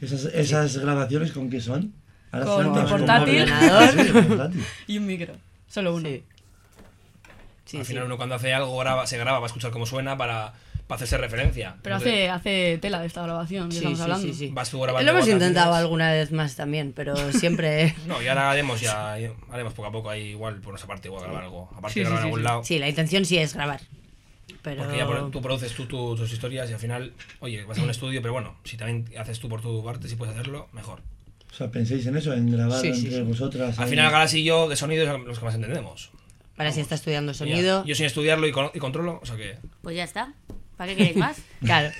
¿Esas, esas grabaciones con qué son? Ahora Con ordenador. Sí, portátil. Y un micro. Solo uno. Sí. Sí, Al sí. final uno cuando hace algo graba, se graba para escuchar cómo suena, para, para hacerse referencia. Pero Entonces, hace, hace tela de esta grabación que Sí, estamos sí, hablando. sí, sí. Vas tú grabando Lo hemos intentado alguna vez más también, pero siempre... No, y ahora haremos ya, haremos poco a poco ahí igual por nuestra parte, igual grabar algo. Aparte Sí, de grabar sí, en sí, algún sí. lado. Sí, la intención sí es grabar. pero... Porque ya por- tú produces tú, tú- tus historias y al final, oye, vas a un estudio, pero bueno, si también haces tú por tu parte, si puedes hacerlo, mejor. O sea, penséis en eso, en grabar Sí, sí, entre sí. vosotras. Al ahí. final, Galas y yo, de sonido, es los que más entendemos. Ahora sí está estudiando Ya. sonido. Yo sin estudiarlo y, con- y controlo, o sea que... Pues ya está. ¿Para qué queréis más? Claro.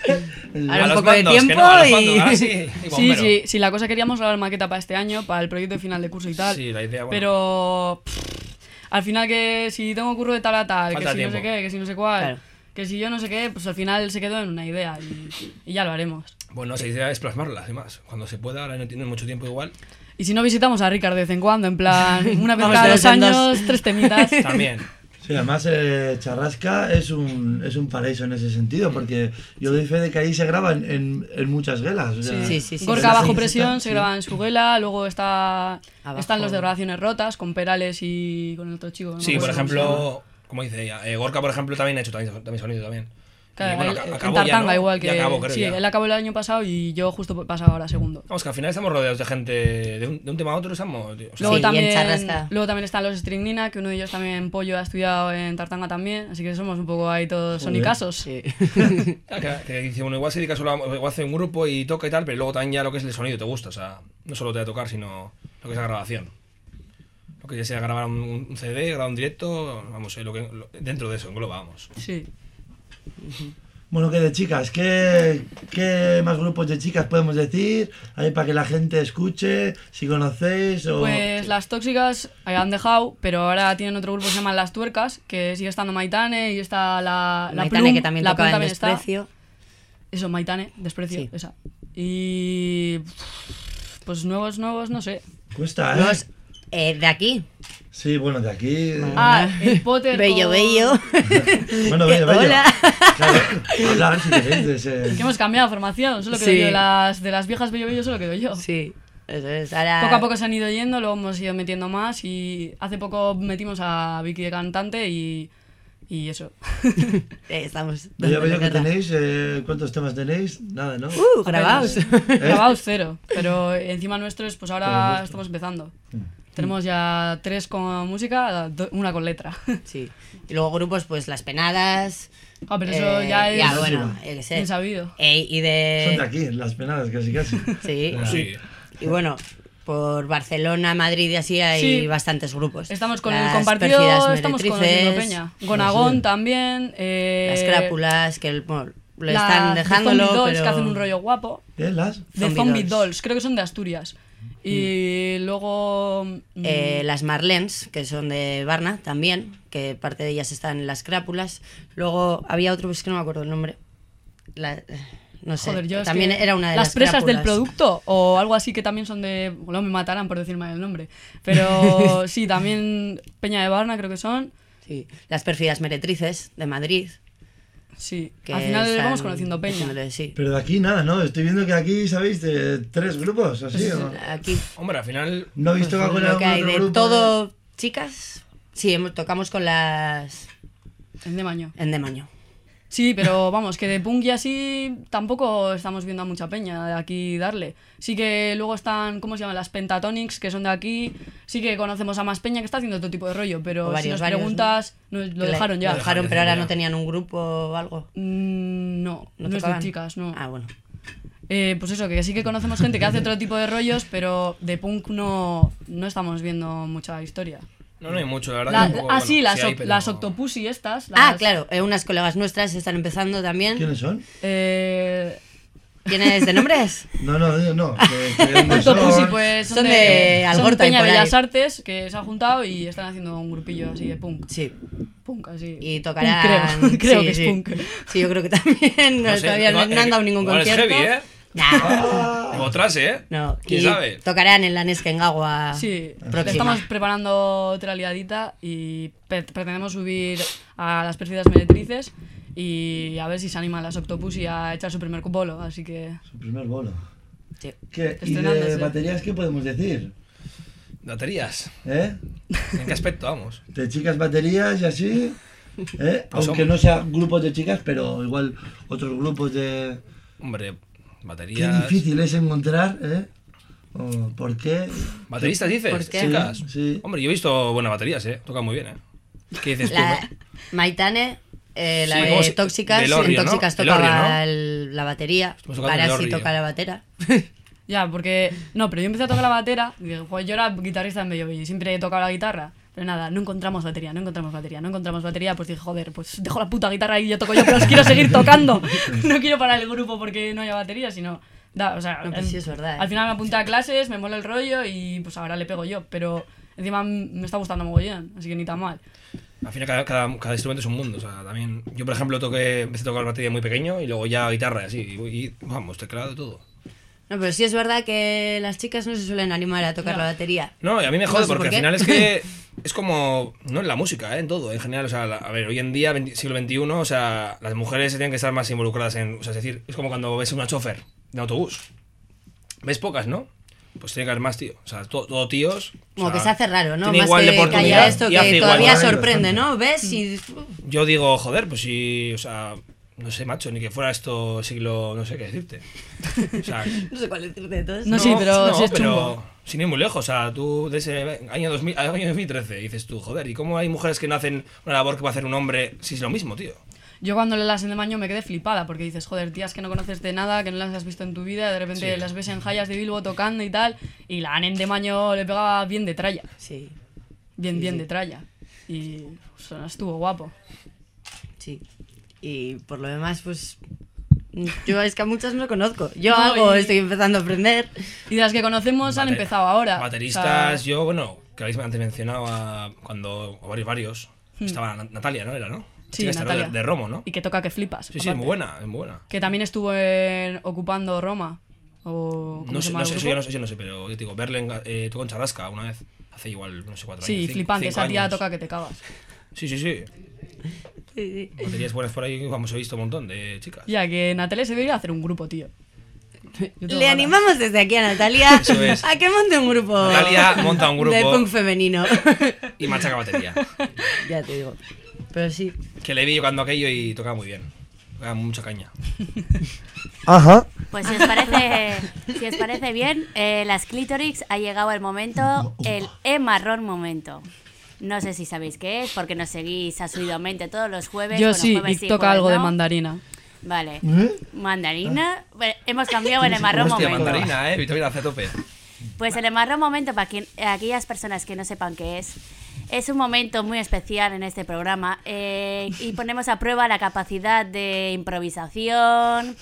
Ahora un poco de mandos, que tiempo no, y... mandos, ahora sí, y Sí, sí, sí, la cosa queríamos grabar maqueta para este año, para el proyecto de final de curso y tal. Sí, la idea, bueno. Pero pff, al final que si tengo curro de tal a tal, que Falta si no sé tiempo. qué, que si no sé cuál, Claro. que si yo no sé qué, pues al final se quedó en una idea y, y ya lo haremos. Bueno, esa idea es plasmarla, además. Cuando se pueda, ahora no tiene mucho tiempo igual. Y si no visitamos a Ricard de vez en cuando, en plan, una vez cada dos años, tres temitas. También. Sí, además eh, Charrasca es un, es un paraíso en ese sentido, porque yo doy fe de que ahí se graba en, en, en muchas gelas. o sea, Sí, sí, sí. Gorka Sí, bajo sí, presión sí. se graba en su gela, luego está Abajo. están los de grabaciones rotas con Perales y con el otro chico. no Sí, por ejemplo, como dice ella, eh, Gorka, por ejemplo, también ha hecho también, también sonido también. Claro, bueno, él- en ya, Tartanga ¿no? igual que Ya acabó, creo, sí, ya. él acabó el año pasado y yo justo pasaba ahora segundo. Vamos, que al final estamos rodeados de gente de un, de un tema a otro, estamos. tío. O sea, Luego, Sí, también, luego también están los Stringnina, que uno de ellos también Pollo ha estudiado en Tartanga también, así que somos un poco ahí todos sonicasos. Sí. Que, que dice uno, igual se dedica solo a, o hace un grupo y toca y tal, pero luego también ya lo que es el sonido te gusta, o sea, no solo te va a tocar, sino lo que es la grabación. Lo que ya sea grabar un, un CD, grabar un directo, vamos, eh, lo que, lo- dentro de eso, engloba, vamos. Sí. Bueno, que de chicas, ¿qué, ¿qué más grupos de chicas podemos decir? Ahí para que la gente escuche, si conocéis o... Pues las tóxicas han dejado, pero ahora tienen otro grupo que se llama Las Tuercas, que sigue estando Maitane y está la, la Maitane, Plum, que también la tocaba Plum en también está. desprecio. Eso, Maitane, desprecio, Sí. esa. Y. Pues nuevos, nuevos, no sé. Cuesta, ¿eh? Los, eh, de aquí. Sí, bueno, de aquí... Ah, el Potter. Bello, con- bello. Bueno, bello, bello. Hola. Claro, hablar si queréis de ese... Que hemos cambiado de formación, solo quedo Sí. yo. Las, de las viejas Bello Bello solo quedo yo. Sí, eso es. Ahora... Poco a poco se han ido yendo, luego hemos ido metiendo más y hace poco metimos a Vicky de cantante y, y eso. Eh, estamos... Bello, bello que tenéis, eh, ¿cuántos temas tenéis? Nada, ¿no? Uh, grabados. Grabados cero, pero encima nuestros pues ahora estamos empezando. Mm. Tenemos ya tres con música, una con letra. Sí. Y luego grupos, pues Las Penadas. Ah, pero eso eh, ya es Ya, bueno, sé. bien sabido. Eh, y Son de de... aquí, las penadas, casi casi. Sí. Sí. Y bueno, por Barcelona, Madrid y así hay Sí. bastantes grupos. Estamos con Las el compartido, estamos conociendo Peña. Gonagón sí. también. Eh, Las Crápulas, que el- bueno, lo las están de dejándolo, Zombie Dolls, pero... que hacen un rollo guapo. ¿Eh? ¿Las? De Zombie Zombie Dolls. Dolls. creo que son de Asturias. Y luego. mm, Eh, las Marlens, que son de Varna también, que parte de ellas están en las crápulas. Luego había otro, es que no me acuerdo el nombre. La- no sé, Joder, yo es también que era una de las, las, presas del producto o algo así que también son de. No me matarán por decir mal el nombre. Pero sí, también Peña de Barna creo que son. Sí, las Pérfidas Meretrices de Madrid. Sí, Que al final están vamos conociendo Peña. sí. Pero de aquí nada, ¿no? Estoy viendo que aquí, ¿sabéis? De tres grupos, así. ¿o? Aquí Hombre, al final, No he visto pues, que hay otro de grupo. todo, chicas. Sí, hemos- tocamos con las En Demaño. en Demaño. Sí, pero vamos, que de punk y así tampoco estamos viendo a mucha peña de aquí darle. Sí que luego están, ¿cómo se llaman? Las Pentatonics, que son de aquí. Sí que conocemos a más peña que está haciendo otro tipo de rollo, pero O si varios, nos varios, preguntas, no, lo dejaron ya. Lo dejaron, pero ahora no tenían un grupo o algo. Mm, no, no, es de tocaban? chicas, no. Ah, bueno. Eh, pues eso, que sí que conocemos gente que hace otro tipo de rollos, pero de punk no, no estamos viendo mucha historia. No, no hay mucho, la verdad. La- que ah, bueno, sí, las, hay, las Octopussy estas. Ah, las- claro, eh, unas colegas nuestras están empezando también. ¿Quiénes son? Eh, ¿Tienes de nombres? No, no, no. no Octopussy, son. pues son, Son de, de son Algorta y Peña. Bellas Artes, que se han juntado y están haciendo un grupillo así de punk. Sí. Punk, así. Y Punk, tocarán. creo, creo sí, que es sí. punk. Sí, yo creo que también. No, No sé, todavía no, no han dado ningún igual es concierto. heavy, ¿eh? Nah, Otras, ¿eh? no. ¿Quién y sabe? tocarán en la Nesquengagua Sí, próxima. estamos preparando otra liadita y pretendemos subir a las perfidas meretrices y a ver si se animan las Octopussy a echar su primer bolo, así que... Su primer bolo. Sí. ¿Qué? ¿Y de baterías qué podemos decir? Baterías. ¿Eh? ¿En qué aspecto, vamos? De chicas baterías y así. ¿Eh? Pues Aunque no sean grupos de chicas, pero igual otros grupos de... Hombre, Qué baterías. difícil es encontrar, ¿eh? ¿Por qué? ¿Bateristas dices? ¿Por qué? Chicas. Sí. Hombre, yo he visto buenas baterías, ¿eh? Tocan muy bien, ¿eh? ¿Qué dices tú? La? Maitane Eh, la Sí, de ¿cómo se- Tóxicas, Orrio, en. Tóxicas tocaba Orrio, ¿no? el- la batería, ahora sí toca la batera. Ya, porque. No, pero yo empecé a tocar la batera. Pues yo era guitarrista en Bello y siempre he tocado la guitarra. Pero nada, no encontramos batería, no encontramos batería, no encontramos batería. Pues dije, joder, pues dejo la puta guitarra y yo toco yo, pero os quiero seguir tocando. No quiero parar el grupo porque no haya batería, sino. Da, o sea, No, pues en- sí, es verdad, ¿eh? Al final me apunté a clases, me mola el rollo y pues ahora le pego yo. Pero encima me está gustando mogollón, así que ni tan mal. Al final cada, cada, cada instrumento es un mundo. O sea, también. Yo, por ejemplo, toqué, empecé a tocar batería muy pequeño y luego ya guitarra y así. Y, y, vamos, teclado y todo. No, pero sí es verdad que las chicas no se suelen animar a tocar No. la batería. No, y a mí me No jode sé por porque al qué. final es que es como, no en la música, ¿eh? en todo, en general. O sea, la- a ver, hoy en día, 20 siglo XXI, o sea, las mujeres se tienen que estar más involucradas en, o sea, es decir, es como cuando ves una chofer de autobús. ¿Ves pocas, no? Pues tiene que haber más, tío. O sea, to- todo, tíos. o Como sea, que se hace raro, ¿no? tiene Más igual de que, que oportunidad haya esto que igual. todavía Bastante. sorprende, ¿no? ¿Ves? Y Yo digo, joder, pues si, o sea, no sé, macho, ni que fuera esto siglo, no sé qué decirte. O sea, no sé cuál decirte de todos. No, sí, pero sí es pero chungo. sin ir muy lejos, o sea, tú de ese año, 2000, año 2013 dices tú, joder, ¿y cómo hay mujeres que no hacen una labor que va a hacer un hombre si es lo mismo, tío? Yo cuando le las en de Maño me quedé flipada porque dices, joder, tías que no conoces de nada, que no las has visto en tu vida, de repente Sí. las ves en Jayas de Bilbo tocando y tal, y la Anen de Maño le pegaba bien de tralla, Sí, bien, Sí, bien sí. de tralla. Y o sea, estuvo guapo. sí. Y por lo demás, pues. Yo es que a muchas no conozco. Yo No, hago, y- estoy empezando a aprender. Y de las que conocemos han Bate- empezado ahora. Bateristas, O sea, yo, bueno, que habéis antes mencionado a, cuando, o varios, varios, estaba Na- Natalia, ¿no? Era, ¿no? Hmm. Sí. Natalia. De, de Romo, ¿no? Y que toca que flipas. Sí, sí, muy buena, es muy buena. Que también estuvo en- ocupando Roma. O, ¿cómo No sé, no sé, eso yo no sé, yo no sé, pero yo te digo, verle en, eh, tocó en Charrasca una vez, hace igual, no sé, cuatro años. Sí, flipante. cinco Esa tía años. toca que te cagas. Sí, sí, sí. Sí, sí. Baterías buenas por ahí, vamos, he visto un montón de chicas. Ya, que Natalia se debería hacer un grupo, tío. Le ganas. animamos desde aquí a Natalia es. a que monte un grupo. Natalia monta un grupo. De punk femenino. Y machaca batería. ya te digo. Pero sí. Que le vi yo cuando aquello y tocaba muy bien. Tocaba mucha caña. Ajá. Pues si os parece, si os parece bien, eh, las Clitorix ha llegado el momento, el E-marrón momento. No sé si sabéis qué es, porque nos seguís asiduamente todos los jueves. Yo bueno, sí, jueves y toca jueves algo de mandarina. Vale. ¿Eh? Mandarina. Bueno, hemos cambiado el E-marrón Hostia, momento. mandarina, eh. Vitamina C a tope. Pues el emarrón momento, para quien- aquellas personas que no sepan qué es, es un momento muy especial en este programa eh, y ponemos a prueba la capacidad de improvisación,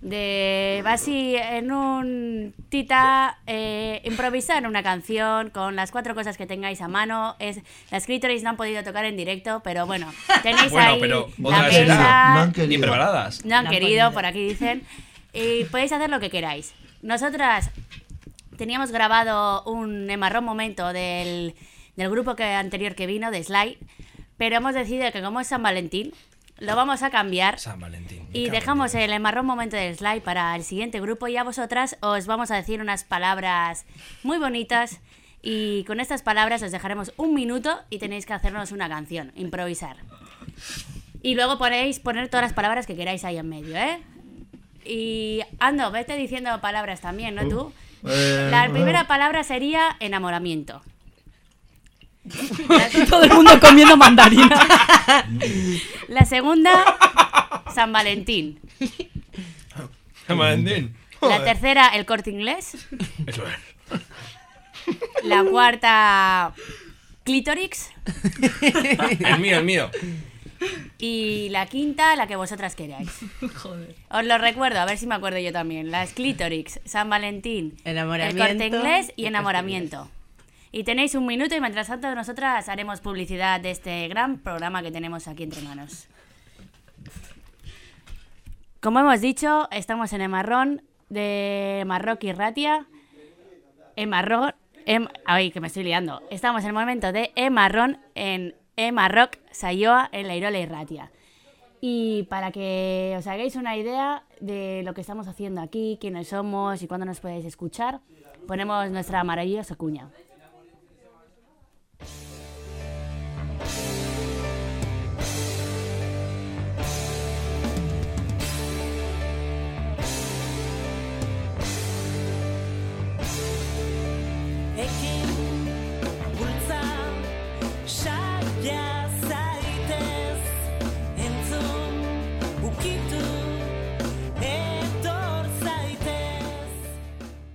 de así en un tita eh, improvisar una canción con las cuatro cosas que tengáis a mano. Es, las Clitoris no han podido tocar en directo, pero bueno, tenéis Bueno, ahí pero la mesa. No han Ni querido. preparadas. No han querido, por aquí dicen. Y podéis hacer lo que queráis. Nosotras teníamos grabado un emarrón momento del, del grupo que, anterior que vino, de Slide, pero hemos decidido que como es San Valentín, lo vamos a cambiar San Valentín. y dejamos el emarrón momento del Slide para el siguiente grupo y a vosotras os vamos a decir unas palabras muy bonitas y con estas palabras os dejaremos un minuto y tenéis que hacernos una canción, improvisar. Y luego ponéis poner todas las palabras que queráis ahí en medio, ¿eh? Y Ando, vete diciendo palabras también, ¿no tú? Eh, La primera palabra sería enamoramiento. Todo el mundo comiendo mandarina. La segunda, San Valentín. San Valentín. La tercera, el corte inglés. Eso es. La cuarta, clítorix. El mío, el mío. Y la quinta, la que vosotras queráis. Os lo recuerdo, a ver si me acuerdo yo también. Las clítorix, San Valentín, Enamoramiento el corte inglés y y enamoramiento. Y tenéis un minuto y mientras tanto nosotras haremos publicidad de este gran programa que tenemos aquí entre manos. Como hemos dicho, estamos en Emarrón de Marroc y Ratia. Emarrón. Em, ay, que me estoy liando. Estamos en el momento de Emarrón en Emarroc, Sayoa, en la Irola y Ratia. Y para que os hagáis una idea de lo que estamos haciendo aquí, quiénes somos y cuándo nos podéis escuchar, ponemos nuestra maravillosa cuña.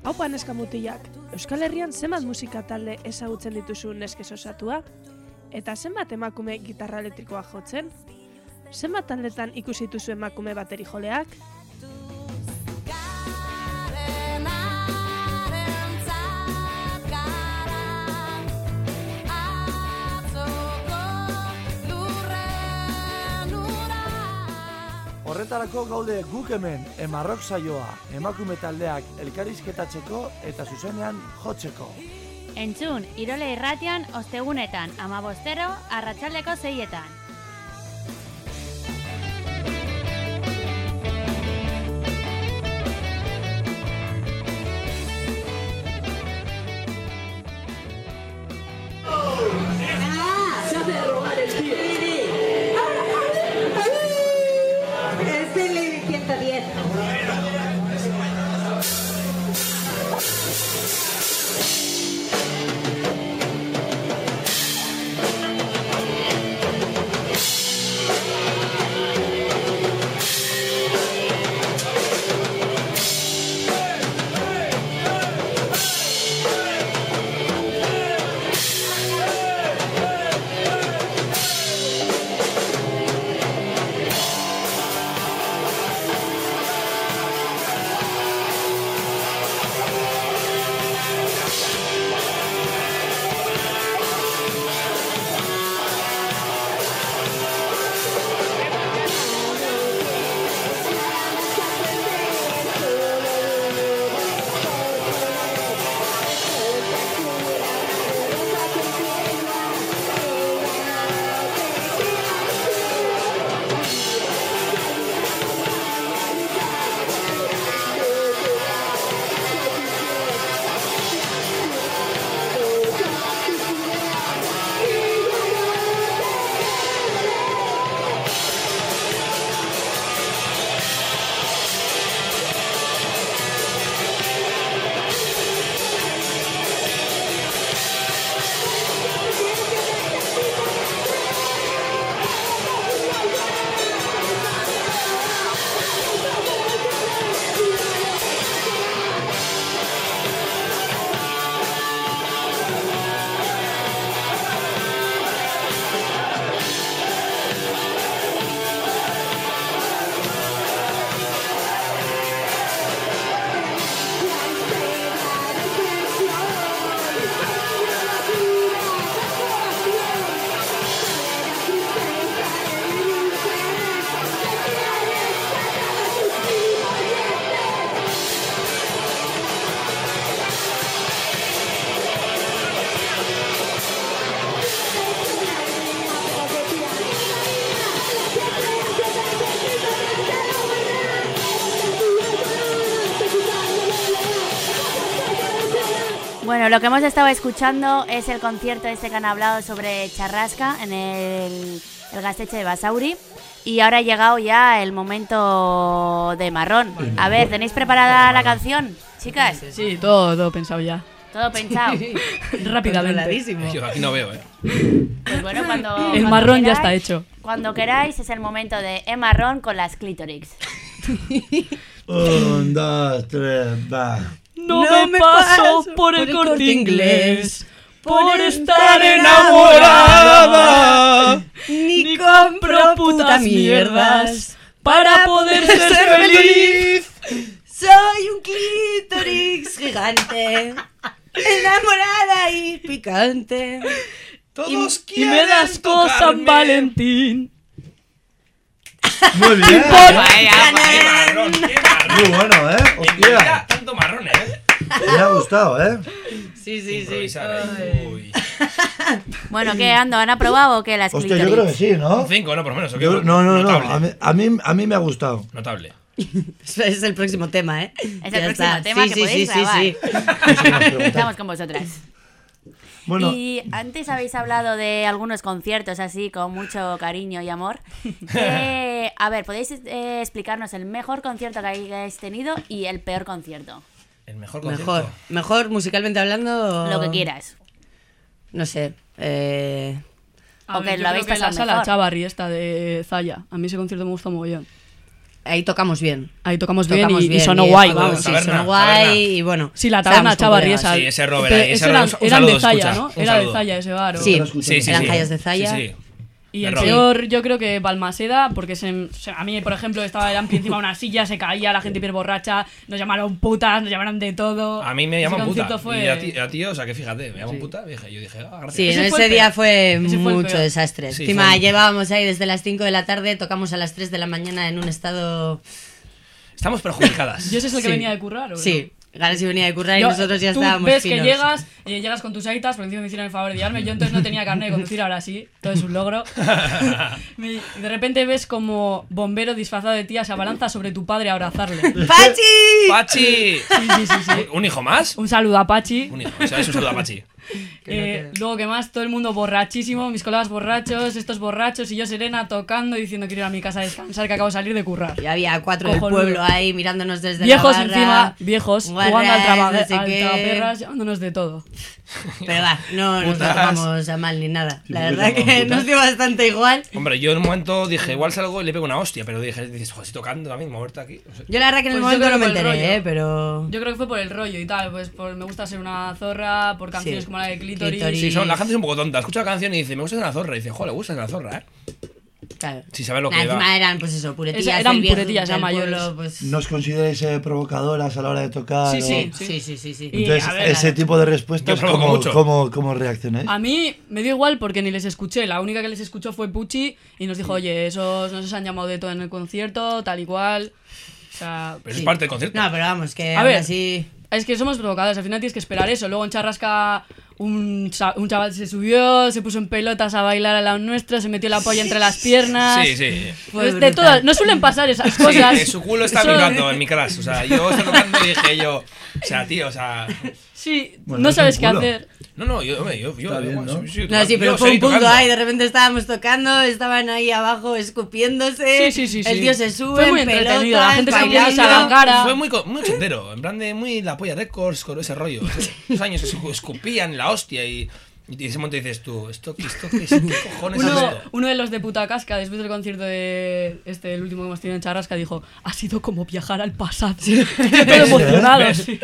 Opa neska mutilak, Euskal Herrian zenbat musika talde ezagutzen dituzu neskez osatua? Eta zenbat emakume gitarra elektrikoa jotzen? Zenbat taldetan ikusi dituzu emakume bateri joleak? Horretarako gaude guk hemen, emarrok saioa, emakume taldeak elkarizketatzeko eta zuzenean jotzeko. Entzun, Irole irratian ostegunetan, amabostero, arratsaldeko zeietan. Bueno, lo que hemos estado escuchando es el concierto este que han hablado sobre Charrasca en el, el Gasteche de Basauri. Y ahora ha llegado ya el momento de marrón. A ver, ¿tenéis preparada la canción, chicas? Sí, todo, todo pensado ya. Todo pensado. Rápidamente. Yo aquí no veo, eh. Pues bueno, cuando. El cuando marrón ya está hecho. Cuando queráis es el momento de E marrón con las clítorix. Un, dos, tres, va. No, No me, me paso, paso por el corte inglés. por Por estar enamorada. Ni compro putas mierdas para poder ser feliz. Soy un clítoris gigante, enamorada y picante. Todos Y me das cosas Valentín. Muy bien. ¡Qué marrón! ¡Qué marrón! Muy bueno, ¿eh? Hostia. tanto marrón, eh. Me ha gustado, ¿eh? Sí, sí, sí. Uy. Bueno, ¿qué ando? ¿Han aprobado o qué las Hostia, yo creo que sí, ¿no? Un 5, ¿no? Por lo menos. ¿o qué? Yo- no, no, no. Notable. A mí, a, mí, a mí me ha gustado. Notable. Ese Es el próximo tema, ¿eh? Es el Ya próximo está. tema sí, que sí, podéis sí, grabar. sí, sí. Estamos con vosotras. Bueno, Y antes habéis hablado de algunos conciertos así con mucho cariño y amor. Eh, a ver, ¿podéis eh, explicarnos el mejor concierto que hayáis tenido y el peor concierto? El mejor concierto. Mejor, mejor musicalmente hablando. Lo que quieras. No sé. Eh, A O ver, que lo habéis que la pasado sala mejor. Chavarri esta de Zaya. A mí ese concierto me gustó mogollón. Ahí tocamos bien. Ahí tocamos bien Tocamos y, y bien, sonó y guay, estuvo- vamos. sí, Taberna, sonó guay y bueno. Sí, la taberna con Chava colegas. Riesa. Sí, ese Robert Pero ahí, ese eran, Robert, un eran de Zaya, escucha, ¿no? un Era de. Zaya ese bar. Sí, Sí, sí, eran sí. calles de Zaya. Sí, sí. Y De el Robert. peor, yo creo que Balmaseda, porque se, se- a mí, por ejemplo, estaba eran encima de una silla, se caía, la gente hiper borracha, nos llamaron putas, nos llamaron de todo. A mí me llaman puta. concierto Fue... Y a ti, a ti, o sea, que fíjate, me llaman puta. Dije, yo dije, ah, gracias. Sí, Ese fue el día fue Ese fue el mucho desastre. Sí, Encima fue- llevábamos ahí desde las 5 de la tarde, tocamos a las 3 de la mañana en un estado... Estamos perjudicadas. ¿Yo ese es el que Sí. venía de currar? ¿o no? Gales y venía de currar y Yo- nosotros ya tú estábamos ves finos. que llegas, eh, llegas con tus aitas, porque encima me hicieron el favor de llevarme. Yo entonces no tenía carnet de conducir, ahora sí, todo es un logro. De repente ves como bombero disfrazado de tía se abalanza sobre tu padre a abrazarle. ¡Pachi! ¡Pachi! Sí, sí, sí, sí. ¿Un hijo más? Un saludo a Pachi. Un hijo. O sea, es un saludo a Pachi. Eh, luego que más, todo el mundo borrachísimo, mis colegas borrachos, estos borrachos y yo serena tocando diciendo quiero ir a mi casa a descansar que acabo de salir de currar. Y había cuatro del pueblo ahí mirándonos desde Viejos la barra. encima, viejos, Guarras, jugando al, traba, no sé tragaperras, llamándonos de todo. Pero va, no nos tomamos a mal ni nada. Sí, La verdad que putas. nos dio bastante igual. Hombre, yo en un momento dije, igual salgo y le pego una hostia, pero dije, dices, joder, estoy tocando también, moverte aquí. No sé. Yo la verdad que en el Pues momento no me que enteré. ¿eh? Pero... Yo creo que fue por el rollo y tal, pues por, me gusta ser una zorra, por canciones Sí. como la de Clitoris. Sí, son, la gente es un poco tonta. Escucha la canción y dice, me gusta una zorra. Y dice, joder, le gusta una zorra, ¿eh? Claro. Si sabes lo que encima eran, pues eso, puretillas. Esa- eran del viejo- puretillas ya del mayores. pueblo, pues... ¿No os consideráis eh, provocadoras a la hora de tocar? Sí, o- sí. Sí, sí, sí, sí. Y- Entonces, a ver, ese claro. tipo de respuestas, Yo provoco ¿cómo, mucho. cómo, cómo reaccionáis? A mí me dio igual porque ni les escuché. La única que les escuchó fue Pucci y nos dijo, oye, esos no se han llamado de todo en el concierto, tal y cual. O sea, Pero Sí. es parte del concierto. No, pero vamos, que A aún ver. así... es que somos provocados. Al final tienes que esperar eso. Luego en Charrasca un, cha- un chaval se subió, se puso en pelotas a bailar al lado nuestro, se metió la polla entre las piernas. Sí, sí. Fue Es de todas- no suelen pasar esas cosas. su culo está Eso- vibrando en mi crash. O sea, yo estaba tocando y dije yo, o sea, tío, o sea. Sí, Bueno, no es sabes qué hacer. No, no, yo, hombre, yo, yo, bien, ¿no? sí, No, sí, yo pero fue un punto ahí, de repente estábamos tocando, estaban ahí abajo escupiéndose. Sí, sí, sí, El sí. tío se sube, Fue muy en entretenido, pelotas, la gente se bailando. riéndose a la cara. Fue muy, co- muy ochentero, en plan de muy la polla records con ese rollo. Esos años que se escupían la hostia y, y en ese momento dices tú, ¿esto, qué- esto, qué, es? ¿qué cojones es Uno, esto? uno de los de puta casca, después del concierto de este, el último que hemos tenido en Charrasca, dijo: Ha sido como viajar al pasado. Emocionado. ¿Ves? sí.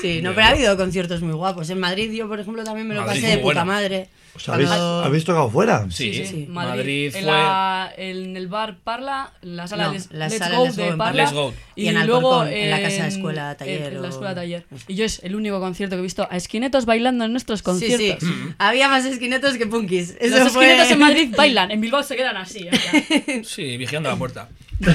Sí, no, pero ha habido conciertos muy guapos. En Madrid yo, por ejemplo, también me lo Madrid pasé de puta bueno. madre. O sea, ¿habéis, tocado fuera? Sí, Sí, sí, Madrid, Madrid. fue. En, la- en el bar Parla, en la sala No, Let's, la Let's sala Go Let's Go de Parla. Let's Go. Y en luego en la casa de escuela, en- taller En, la o- escuela taller. Y yo es el único concierto que he visto a esquinetos bailando en nuestros Sí, conciertos. sí. Había más esquinetos que punkis. Eso Los fue- esquinetos en Madrid bailan, en Bilbao se quedan así. o sea. Sí, vigilando la puerta.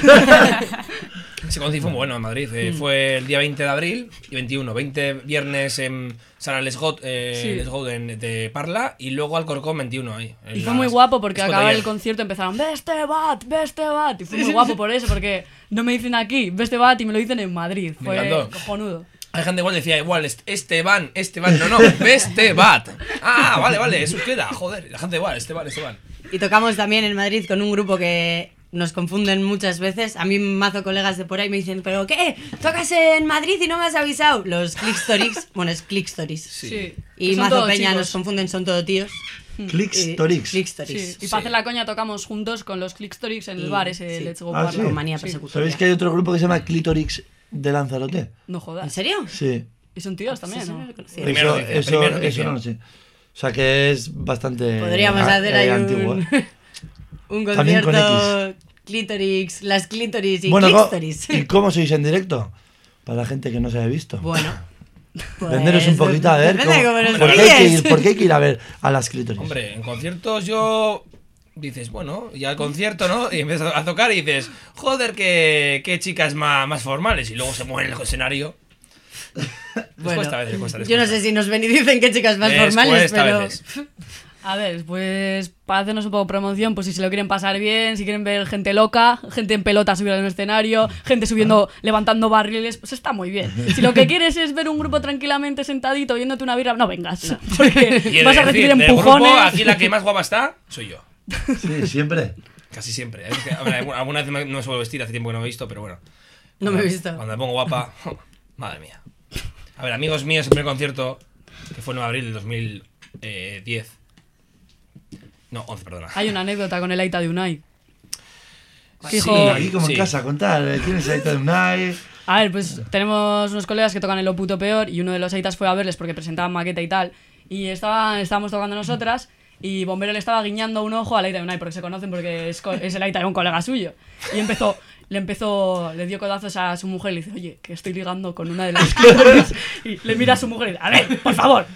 Ese concierto fue muy bueno en Madrid. Mm. eh, Fue el día 20 de abril y 21. 20 viernes en Sala Les Got, eh, Sí. En- de Parla y luego Alcorcón 21 ahí. Y fue muy guapo porque Disco al acabar Taller. el concierto empezaron, ve este bat, ve este bat. Y fue muy guapo por eso, porque no me dicen aquí, ve este bat y me lo dicen en Madrid. Me Fue encantó. cojonudo. Hay gente igual decía igual, est- este van, este van, no, no, este bat. Ah, vale, vale, eso queda, joder. La gente igual, este van, este van. Y tocamos también en Madrid con un grupo que nos confunden muchas veces. A mí mazo colegas de por ahí me dicen, ¿pero qué? ¿Tocas en Madrid y no me has avisado? Los Click Stories. bueno, es Click Stories. Sí. Y Mazo Peña chicos. nos confunden, son todo tíos. Clicks, Y- Torix. Click Sí, Stories. y para hacer la coña tocamos juntos con los Clickstorix en el Y- bar ese sí. Let's Go Ah, Parla. sí. Con manía persecutoria. ¿Sabéis que hay otro grupo que se llama Clitorix de Lanzarote? No ¿En jodas. serio? Sí. Y son tíos también, Sí, sí, ¿no? Primero eso, dice, eso, primero eso dice. no lo sé. O sea que es bastante. Podríamos ah, hacer eh, ahí antiguo. un, un También concierto Clitorix, las Clitoris y Bueno, Click ¿cómo- Stories. ¿y cómo sois en directo? Para la gente que no se haya visto. Bueno. pues, Venderos un poquito a ver. cómo- cómo nos ¿por, qué hay que ir, por qué hay que ir a ver a las clítoris? Hombre, en conciertos yo. Dices, bueno, y al concierto, ¿no? Y empiezas a tocar y dices, joder, qué, qué chicas más, más formales. Y luego se mueven en el escenario. Les Bueno, cuesta a veces, les cuesta, les yo no sé si nos ven y dicen que chicas más Les formales, pero... A ver, pues para hacernos un poco promoción, pues si se lo quieren pasar bien, si quieren ver gente loca, gente en pelota subir al escenario, gente subiendo, levantando barriles, pues está muy bien. Si lo que quieres es ver un grupo tranquilamente sentadito viéndote una birra, no vengas, porque vas a recibir empujones. grupo, aquí la que más guapa está, soy yo. Sí, siempre. Casi siempre. Es que, a ver, alguna- alguna vez me- no me suelo vestir, hace tiempo que no me he visto, pero bueno. No me he visto. Cuando me pongo guapa, madre mía. A ver, amigos míos, el primer concierto, que fue en abril del 2010. No, 11, perdona. Hay una anécdota con el Aita de Unai. que Sí, dijo, aquí como sí. en casa, contar. eh, ¿Tienes ahí de Unai? A ver, pues tenemos unos colegas que tocan en lo puto peor y uno de los aitas fue a verles porque presentaban maqueta y tal. Y estaban, estábamos tocando nosotras y Bombero le estaba guiñando un ojo al aita de Unai porque se conocen porque es, es el aita de un colega suyo. Y empezó, le empezó, le dio codazos a su mujer y le dice, oye, que estoy ligando con una de las. Y le mira a su mujer y dice, a ver, por favor,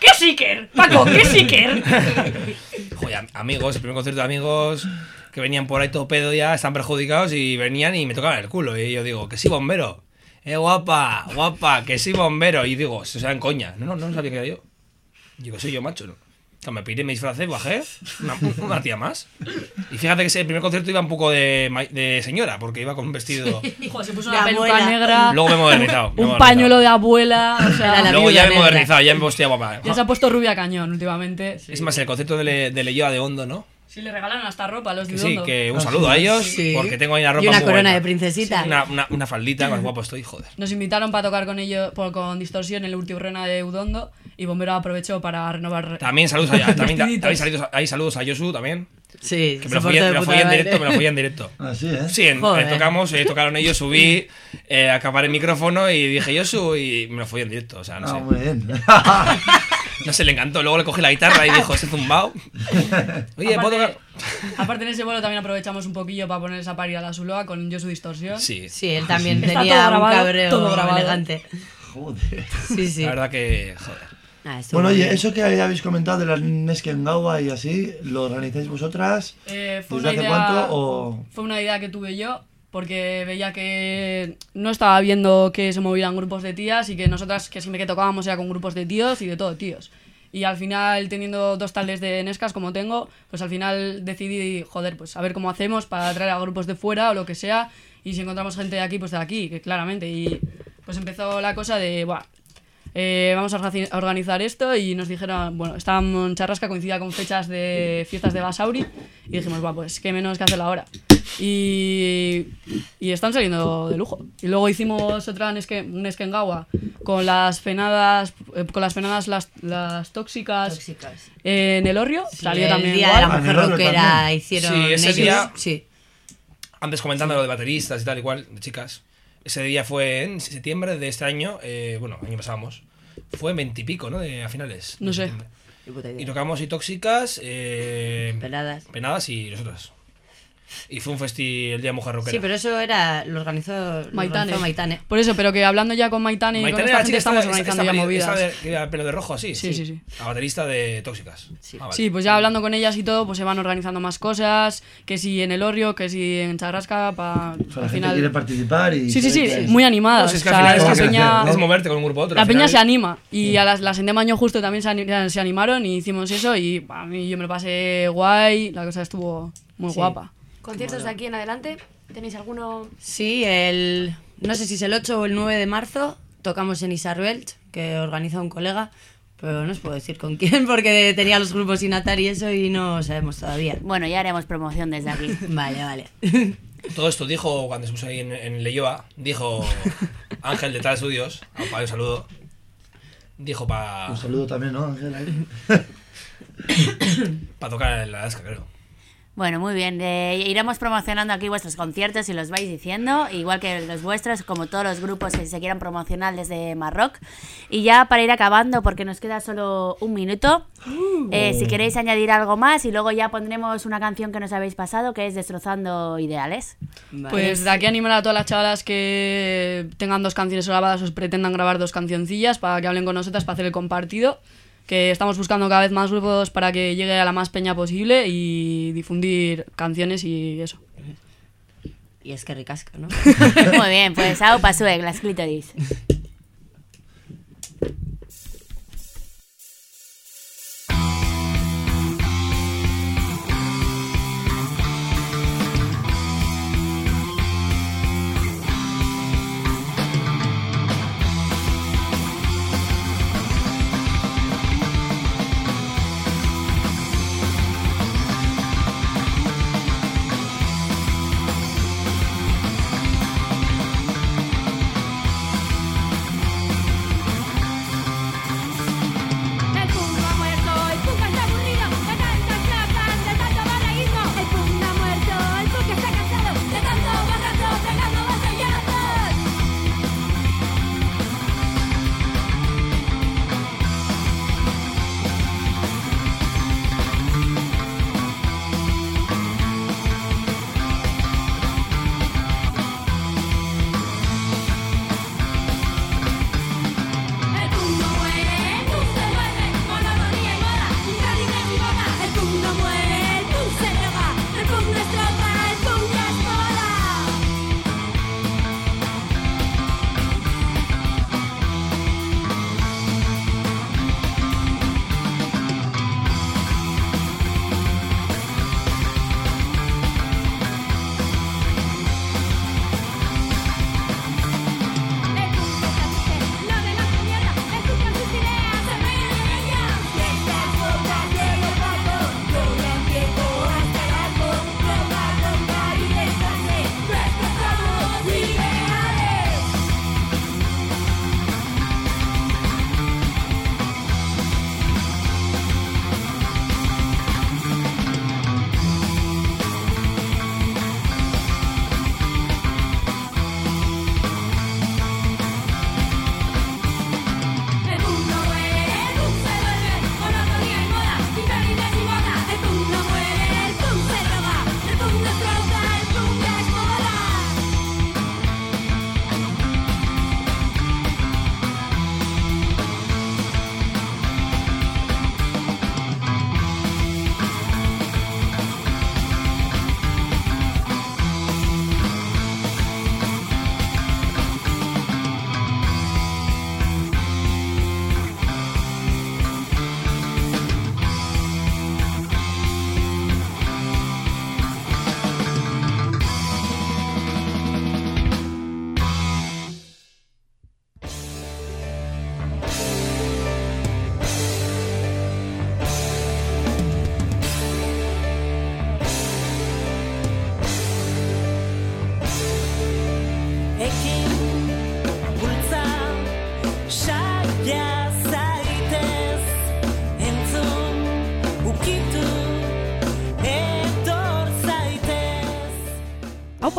¿qué siker? Paco, ¿qué siker? Joder, am- amigos, el primer concierto de amigos que venían por ahí todo pedo ya, están perjudicados y venían y me tocaban el culo. Y yo digo, que sí, bombero. Eh, guapa, guapa, que sí, bombero. Y digo, se dan coña. No, no, no sabía que era yo. Digo, soy yo, macho, ¿no? O sea, me piré, me disfracé, bajé, una, una tía más. Y fíjate que ese primer concierto iba un poco de, ma- de señora, porque iba con un vestido. Joder, se puso De una peluca abuela. negra, Luego me he modernizado. me un modernizado. pañuelo de abuela, o sea, la Luego ya me he modernizado, ya me he guapa. ya se ha puesto rubia cañón últimamente. Es más, el concepto de, le, de Leyoa de Hondo, ¿no? Sí, le regalaron hasta ropa a los Que de sí, Udondo. que un Ah, saludo a ellos, Sí. porque tengo ahí una ropa Y una muy corona buena. de princesita. Una, una, una faldita, más guapo estoy, joder. Nos invitaron para tocar con ellos por, con Distorsión en el Urtiurrena de Udondo y Bombero aprovechó para renovar. También saludos a, también, Vestiditos. también saludos, hay saludos a Yosu también. Sí, Que me lo follé, de me lo puta follé en directo, me lo follé en directo. Así, ¿eh? Sí, en- eh, tocamos, eh, tocaron ellos, subí, eh, acaparé el micrófono y dije Yosu y me lo follé en directo. O sea, no Ah, sé. muy bien. No sé, le encantó. Luego le cogí la guitarra y dijo, ese zumbao. Oye, ¿puedo aparte, tocar? aparte en ese vuelo también aprovechamos un poquillo para poner esa pari a la Zuloa con Yo su Distorsión. Sí, Sí, él también Está tenía todo un grabado, cabreo todo grabado. elegante. Joder. Sí, sí. la verdad que, joder. Ah, Bueno, oye, bien. eso que habéis comentado de la Neskengawa y así, ¿lo organizáis vosotras? Eh, fue ¿Desde una hace idea, cuánto o...? Fue una idea que tuve yo porque veía que no estaba viendo que se movían grupos de tías y que nosotras que siempre que tocábamos era con grupos de tíos y de todo tíos. Y al final, teniendo dos tales de Nescas como tengo, pues al final decidí, joder, pues a ver cómo hacemos para traer a grupos de fuera o lo que sea. Y si encontramos gente de aquí, pues de aquí, que claramente. Y pues empezó la cosa de, buah, eh, vamos a organizar esto y nos dijeron, bueno, estábamos en Charrasca, coincidía con fechas de fiestas de Basauri y dijimos, va, pues qué menos que hacerlo ahora. Y, y están saliendo de lujo. Y luego hicimos otra en Esque- un Eskengawa con las penadas, eh, con las penadas las, las tóxicas, Tóxicas. en el Orrio, Sí, salió el también día guay. de la mujer en rockera hicieron Sí, ese ellos. día- Sí. Antes comentando lo de bateristas y tal, igual, de chicas. Ese día fue en septiembre de este año, eh, bueno, año pasábamos. Fue veintipico, ¿no? De, a finales. de No sé. Y tocamos y tóxicas, eh, Peladas. penadas y nosotras. Y fue un festi el día de mujer rockera. Sí, pero eso era, lo organizó, lo Maitane. organizó Maitane. Por eso, pero que hablando ya con Maitane y con Maitane esta era la gente estamos esta- organizando esta- ya movidas. esa de- que era pelo de rojo así. Sí, sí, sí. La baterista de Tóxicas. Sí. Ah, vale. Sí, pues ya hablando con ellas y todo, pues se van organizando más cosas, que si en el Orrio, que si en Charrasca, para O sea, la al gente final... quiere participar y... Sí, sí, sí, Sí. muy animadas. No, si es que o al sea, final esa es, que peña, es moverte con un grupo a otro. la al peña final- se anima. Y a las, las en de Maño justo también se, ani- se animaron y hicimos eso y a mí yo me lo pasé guay, la cosa estuvo muy Sí. guapa. ¿Conciertos de aquí en adelante? ¿Tenéis alguno? Sí, el. No sé si es el 8 o el 9 de marzo. Tocamos en Isarbelt, que organiza un colega. Pero no os puedo decir con quién, porque tenía los grupos sin atar y eso y no sabemos todavía. Bueno, ya haremos promoción desde aquí. Vale, vale. Todo esto dijo, cuando se puso ahí en, en Leyoa, dijo Ángel de Tal Estudios, para un saludo. Dijo para Un saludo también, ¿no, Ángel? ahí? tocar en la Alaska, creo. Bueno, muy bien. eh, iremos promocionando aquí vuestros conciertos y los vais diciendo, igual que los vuestros, como todos los grupos que se quieran promocionar desde Marroc. Y ya para ir acabando, porque nos queda solo un minuto, eh, si queréis añadir algo más y luego ya pondremos una canción que nos habéis pasado, que es Destrozando Ideales. Vale. Pues de aquí animar a todas las chavalas que tengan dos canciones grabadas o pretendan grabar dos cancioncillas para que hablen con nosotras para hacer el compartido. Que estamos buscando cada vez más grupos para que llegue a la más peña posible y difundir canciones y eso. Y es que ricasca, ¿no? Muy bien, pues au pasuek, las clítoris.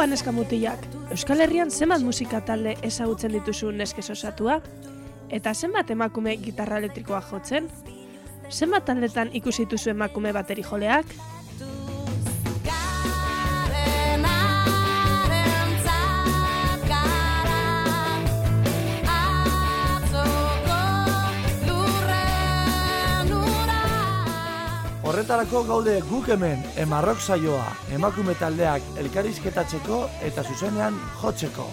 Neska mutilak, Euskal Herrian zenbat musika talde ezagutzen dituzu neskez osatua? Eta zenbat emakume gitarra elektrikoa jotzen? Zenbat taldetan ikusi dituzu emakume bateri joleak? Horretarako gaude guk hemen emarrok saioa, emakume taldeak elkarizketatzeko eta zuzenean jotzeko.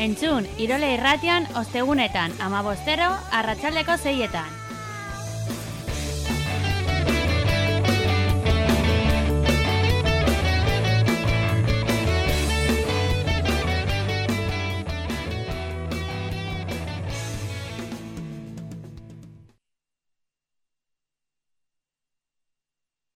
Entzun, Irole Irratian ostegunetan, amabostero, arratsaldeko zeietan.